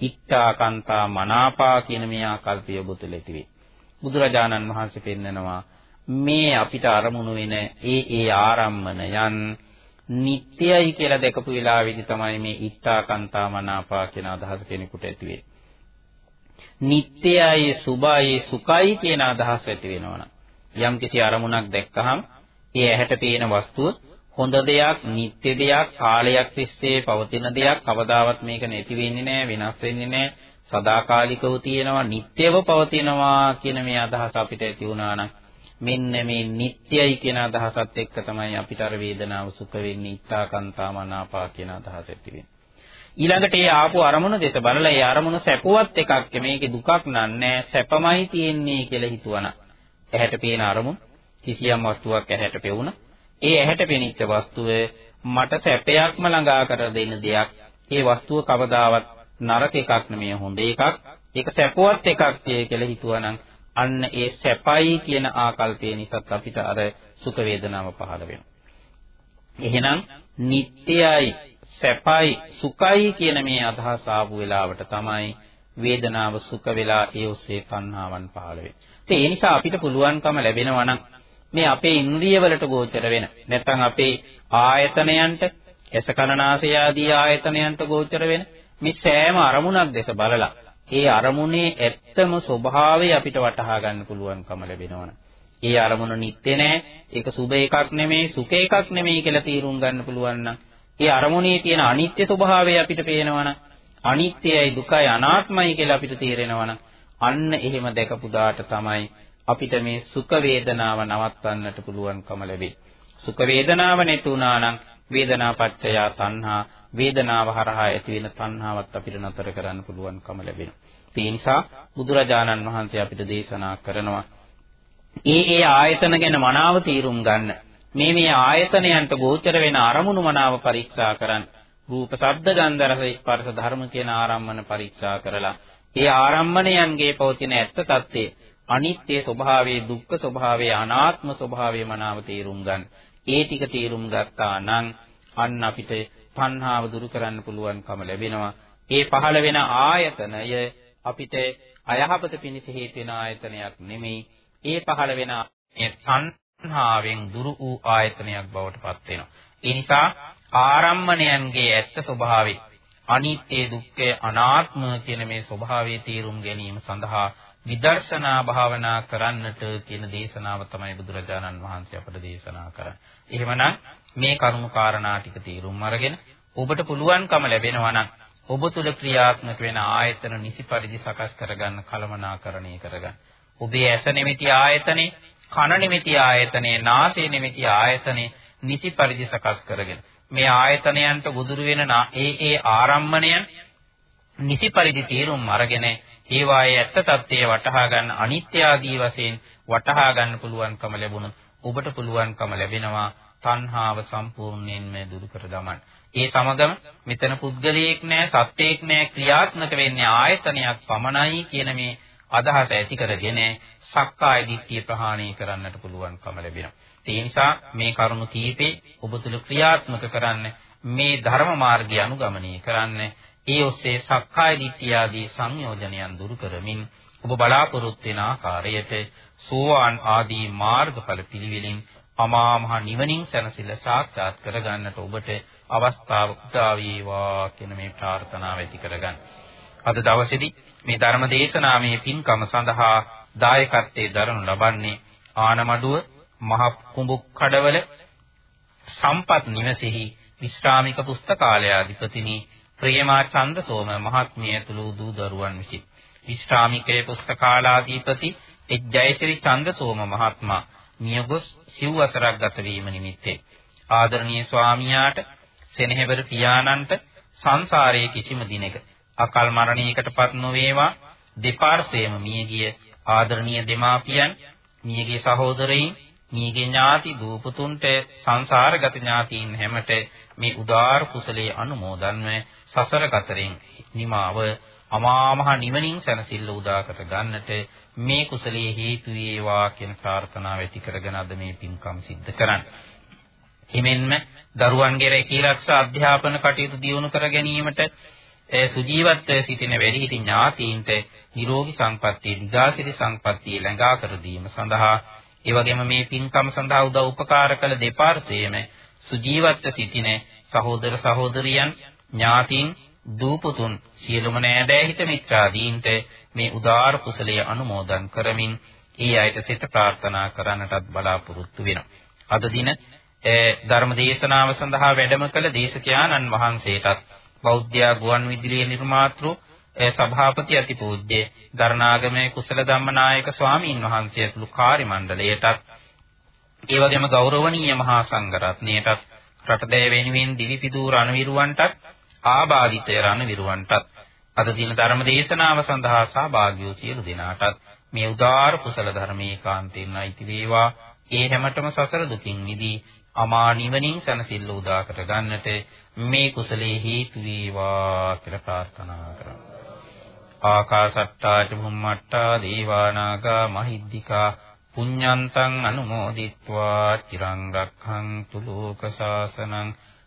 ඉත්තා කන්තා මනාපා කියන මේ ආකල්පය ඔබ තුළ ඇති වේ. බුදුරජාණන් වහන්සේ පෙන්නනවා මේ අපිට අරමුණු වෙන ඒ ඒ ආරම්මණයන් නිට්ටයයි කියලා දැකපු වෙලාවේදී තමයි මේ ඉත්තා කන්තා මනාපා කියන අදහස කෙනෙකුට ඇති වෙන්නේ. නිට්ටයයි සුභයි සුඛයි කියන අදහස ඇති වෙනවනම් යම් කිසි අරමුණක් දැක්කහම ඒ ඇහැට පේන වස්තුව හොඳ දෙයක්, නිට්ටය දෙයක්, කාලයක් තිස්සේ පවතින දෙයක්, කවදාවත් මේක නැති වෙන්නේ නැහැ, වෙනස් වෙන්නේ නැහැ, සදාකාලිකව තියෙනවා, නිට්ටයව පවතිනවා කියන මේ අදහස අපිට ඇති වුණා නම් මෙන්න මේ නිට්ටයයි කියන අදහසත් එක්ක තමයි අපිට අර වේදනාව සුඛ වෙන්නේ, ඊත්තාකාන්තා මනාපා කියන අදහස ඇති වෙන්නේ. ඊළඟට ඒ ආපු අරමුණ දෙස බලලා ඒ අරමුණ සැපුවත් එකක් මේකේ දුකක් නෑ සැපමයි තියෙන්නේ කියලා හිතුවනම්. ඇහැට පේන අරමුණ කිසියම් වස්තුවක් ඇහැට පෙවුණ ඒ ඇහැට පෙනිච්ච වස්තුව මට සැපයක්ම ළඟා කර දෙන දෙයක්. ඒ වස්තුව කවදාවත් නරක එකක් නෙමෙයි හොඳ එකක්. ඒක සැපවත් එකක් කියලා හිතුවනම් අන්න ඒ සැපයි කියන ආකල්පය නිසාත් අපිට අර සුඛ වේදනාව පහළ වෙනවා. එහෙනම් නිට්ටයයි සැපයි සුඛයි කියන මේ අදහස ආපු වෙලාවට තමයි වේදනාව සුඛ වෙලා ඒ ඔස්සේ තණ්හාවන් පහළ වෙන්නේ. ඒ නිසා අපිට පුළුවන්කම ලැබෙනවා නම් මේ අපේ ඉන්ද්‍රිය වලට ගෝචර වෙන. නැත්නම් අපේ ආයතනයන්ට ඇස කනනාසය ආදී ආයතනයන්ට ගෝචර වෙන. මේ සෑම අරමුණක් දැස බලලා ඒ අරමුණේ ඇත්තම ස්වභාවය අපිට වටහා ගන්න පුළුවන්කම ලැබෙනවනේ. ඒ අරමුණ නිත්‍ය නෑ, ඒක සුබ එකක් නෙමෙයි, සුඛ එකක් නෙමෙයි කියලා තීරුම් ගන්න පුළුවන් නම් ඒ අරමුණේ තියෙන අනිත්‍ය ස්වභාවය අපිට පේනවනම් අනිත්‍යයි දුකයි අනාත්මයි කියලා අපිට තේරෙනවනම් අන්න එහෙම දැකපු දාට තමයි අපිට මේ සුඛ වේදනාව නවත්තන්නට පුළුවන්කම ලැබෙන්නේ. සුඛ වේදනාව නැතුණා නම් වේදනාපච්චය තණ්හා වේදනාව හරහා ඇති වෙන තණ්හාවත් අපිට නතර කරන්න පුළුවන්කම ලැබෙනවා. ඒ නිසා බුදුරජාණන් වහන්සේ අපිට දේශනා කරනවා ඒ ඒ ආයතන ගැන මනාව තීරුම් ගන්න. මේ මේ ආයතනයන්ට ගෝචර වෙන අරමුණු මනාව පරීක්ෂා කරන්න. රූප, ශබ්ද, ගන්ධ, රස, ස්පර්ශ ධර්ම කියන ආරම්මන පරීක්ෂා කරලා ඒ ආරම්මණයන්ගේ පවතින ඇත්ත తත්වයේ අනිත්‍ය ස්වභාවයේ, දුක්ඛ ස්වභාවයේ, අනාත්ම ස්වභාවයේ මනාව තේරුම් ගන්න. ඒ ටික තේරුම් ගත්තා නම් අන්න අපිට තණ්හාව දුරු කරන්න පුළුවන්කම ලැබෙනවා. ඒ පහළ වෙන ආයතනය අපිට අයහපත පිණිස හේතු වෙන ආයතනයක් නෙමෙයි. ඒ පහළ වෙන ඒ තණ්හාවෙන් දුරු වූ ආයතනයක් බවට පත් වෙනවා. ඒ නිසා ආරම්මණයන්ගේ ඇත්ත ස්වභාවය අනිත්‍ය දුක්ඛ අනාත්ම කියන මේ ස්වභාවයේ තේරුම් ගැනීම සඳහා විදර්ශනා භාවනා කරන්නට කියන දේශනාව තමයි බුදුරජාණන් වහන්සේ අපට දේශනා කරන්නේ. එහෙමනම් මේ කරුණු කාරණා ටික තීරුම් අරගෙන ඔබට පුළුවන්කම ලැබෙනවා නම් ඔබ තුල ක්‍රියාත්මක වෙන ආයතන නිසි පරිදි සකස් කරගන්න කලමනාකරණය කරගන්න. ඔබේ ඇස නිමිති ආයතනේ කන නිමිති ආයතනේ, නාසය නිමිති ආයතනේ නිසි පරිදි සකස් කරගෙන මේ ආයතනයන්ට ගොදුරු වෙන ඒ ඒ ආරම්මණයන් නිසි පරිදි තීරුම් අරගෙන ඒවායේ ඇත්ත తත්වය වටහා ගන්න අනිත්‍ය ආදී වශයෙන් වටහා ගන්න පුළුවන්කම ලැබුණොත් ඔබට පුළුවන්කම ලැබෙනවා තණ්හාව සම්පූර්ණයෙන්ම දුරු කර දමන්න. ඒ සමගම මෙතන පුද්ගලයෙක් නෑ සත්‍යයක් නෑ ක්‍රියාත්මක වෙන්නේ ආයතනයක් පමණයි කියන මේ අදහස ඇති කරගෙන සක්කාය දිට්ඨිය ප්‍රහාණය කරන්නට පුළුවන්කම ලැබෙනවා. ඒ නිසා මේ කරුණු කීපේ ඔබ තුල ක්‍රියාත්මක කරන්න මේ ධර්ම මාර්ගය අනුගමනය කරන්න ඒ ඔස්සේ සක්කාය දිට්ඨිය ආදී සංයෝජනයන් දුරු කරමින් ඔබ බලාපොරොත්තු වෙන ආකාරයට සෝවාන් ආදී මාර්ගඵල පිළිවෙලින් අමා මහ නිවනින් සැනසෙල්ල සාක්ෂාත් කරගන්නට ඔබට අවස්ථාව උදා වේවා කියන මේ ප්‍රාර්ථනාව ඇති කරගන්න. අද දවසේදී මේ ධර්ම දේශනාවේ පින්කම සඳහා දායකත්වයේ දරනු ලබන්නේ ආනමඩුව මහ කුඹුක් කඩවල සම්පත් නිවසේහි විශ්‍රාමික පුස්තකාලයාධිපතිනි ප්‍රේමා චන්දසෝම මහත්මිය ඇතුළු දූ දරුවන් විසින් විශ්‍රාමිකයේ පුස්තකාලාධිපති එච් ජයසිරි චන්දසෝම මහත්මයා මියගොස් සිව් වසරක් ගත වීම නිමිත්තේ. ආදරණීය ස්වාමියාට සෙනෙහවර පියාණන්ට සංසාරයේ කිසිම දිනක අකල් මරණයකටපත් නොවේවා. දෙපාර්ශ්වයේම මියගිය ආදරණීය දෙමාපියන් මියගේ සහෝදරයින් මියගේ ඥාති දූපතුන්ට සංසාරගත ඥාතීන් හැමට මේ උදාාර කුසලයේ අනුමෝදන්ව සසර කතරෙන් නිමාව අමා මහ නිවනින් සැනසෙල්ල උදා කර ගන්නට මේ කුසලයේ හේතු වේවා කියන ප්‍රාර්ථනාව ඇති කරගෙන අද මේ පින්කම් සිද්ධ කරන්නේ. එමෙන්ම දරුවන්ගේ රැකීරක්ෂා අධ්‍යාපන කටයුතු දියුණු කර ගැනීමට සුජීවත්ව සිටින වැඩිහිටි ඥාතීන්ට නිරෝගී සංපත්තිය, දිගාසිරි සංපත්තිය ළඟා කර දීම සඳහා ඒ වගේම මේ පින්කම සඳහා උදව් උපකාර කළ දෙපාර්ශ්වයේම සුජීවත්ව සිටින සහෝදර සහෝදරියන් ඥාතීන් දූපුතුන් සියලුම නෑදෑ හිත මිත්‍රාදීන්ට මේ උදාාර කුසලයේ අනුමෝදන් කරමින් ඒ අයට සිත ප්‍රාර්ථනා කරන්නටත් බලාපොරොත්තු වෙනවා. අද දින ධර්ම දේශනාව සඳහා වැඩම කළ දේශකයාණන් වහන්සේටත් බෞද්ධ ගුවන් විදුලියේ නිර්මාතෘ සභාපති අතිපූජ්‍ය දරණාගමේ කුසල ධම්මනායක ස්වාමීන් වහන්සේ ඇතුළු කාර්ය මණ්ඩලයටත් ඒ වගේම ගෞරවනීය මහා සංඝරත්නයටත් රටදෑ වෙනුවෙන් දිවිපිදූ රණවිරුවන්ටත් ආබාධිත රණවිරුවන්ටත් අද දින ධර්ම දේශනාව සඳහා සහභාගී වූ සියලු දෙනාටත් මේ උදාාර කුසල ධර්මයේ කාන්තෙන් අයිති වේවා. ඒ හැමතෙම සසර දුකින් මිදී අමා නිවනින් සැනසෙල්ල උදා කර ගන්නට මේ කුසලයේ හේතු වේවා කියලා ප්‍රාර්ථනා කරමු. ආකාසට්ටා ච භුම්මට්ටා දීවානාගා මහිද්దికා පුඤ්ඤන්තං අනුමෝදිත්වා. චිරං රක්ඛන්තු ලෝක සාසනං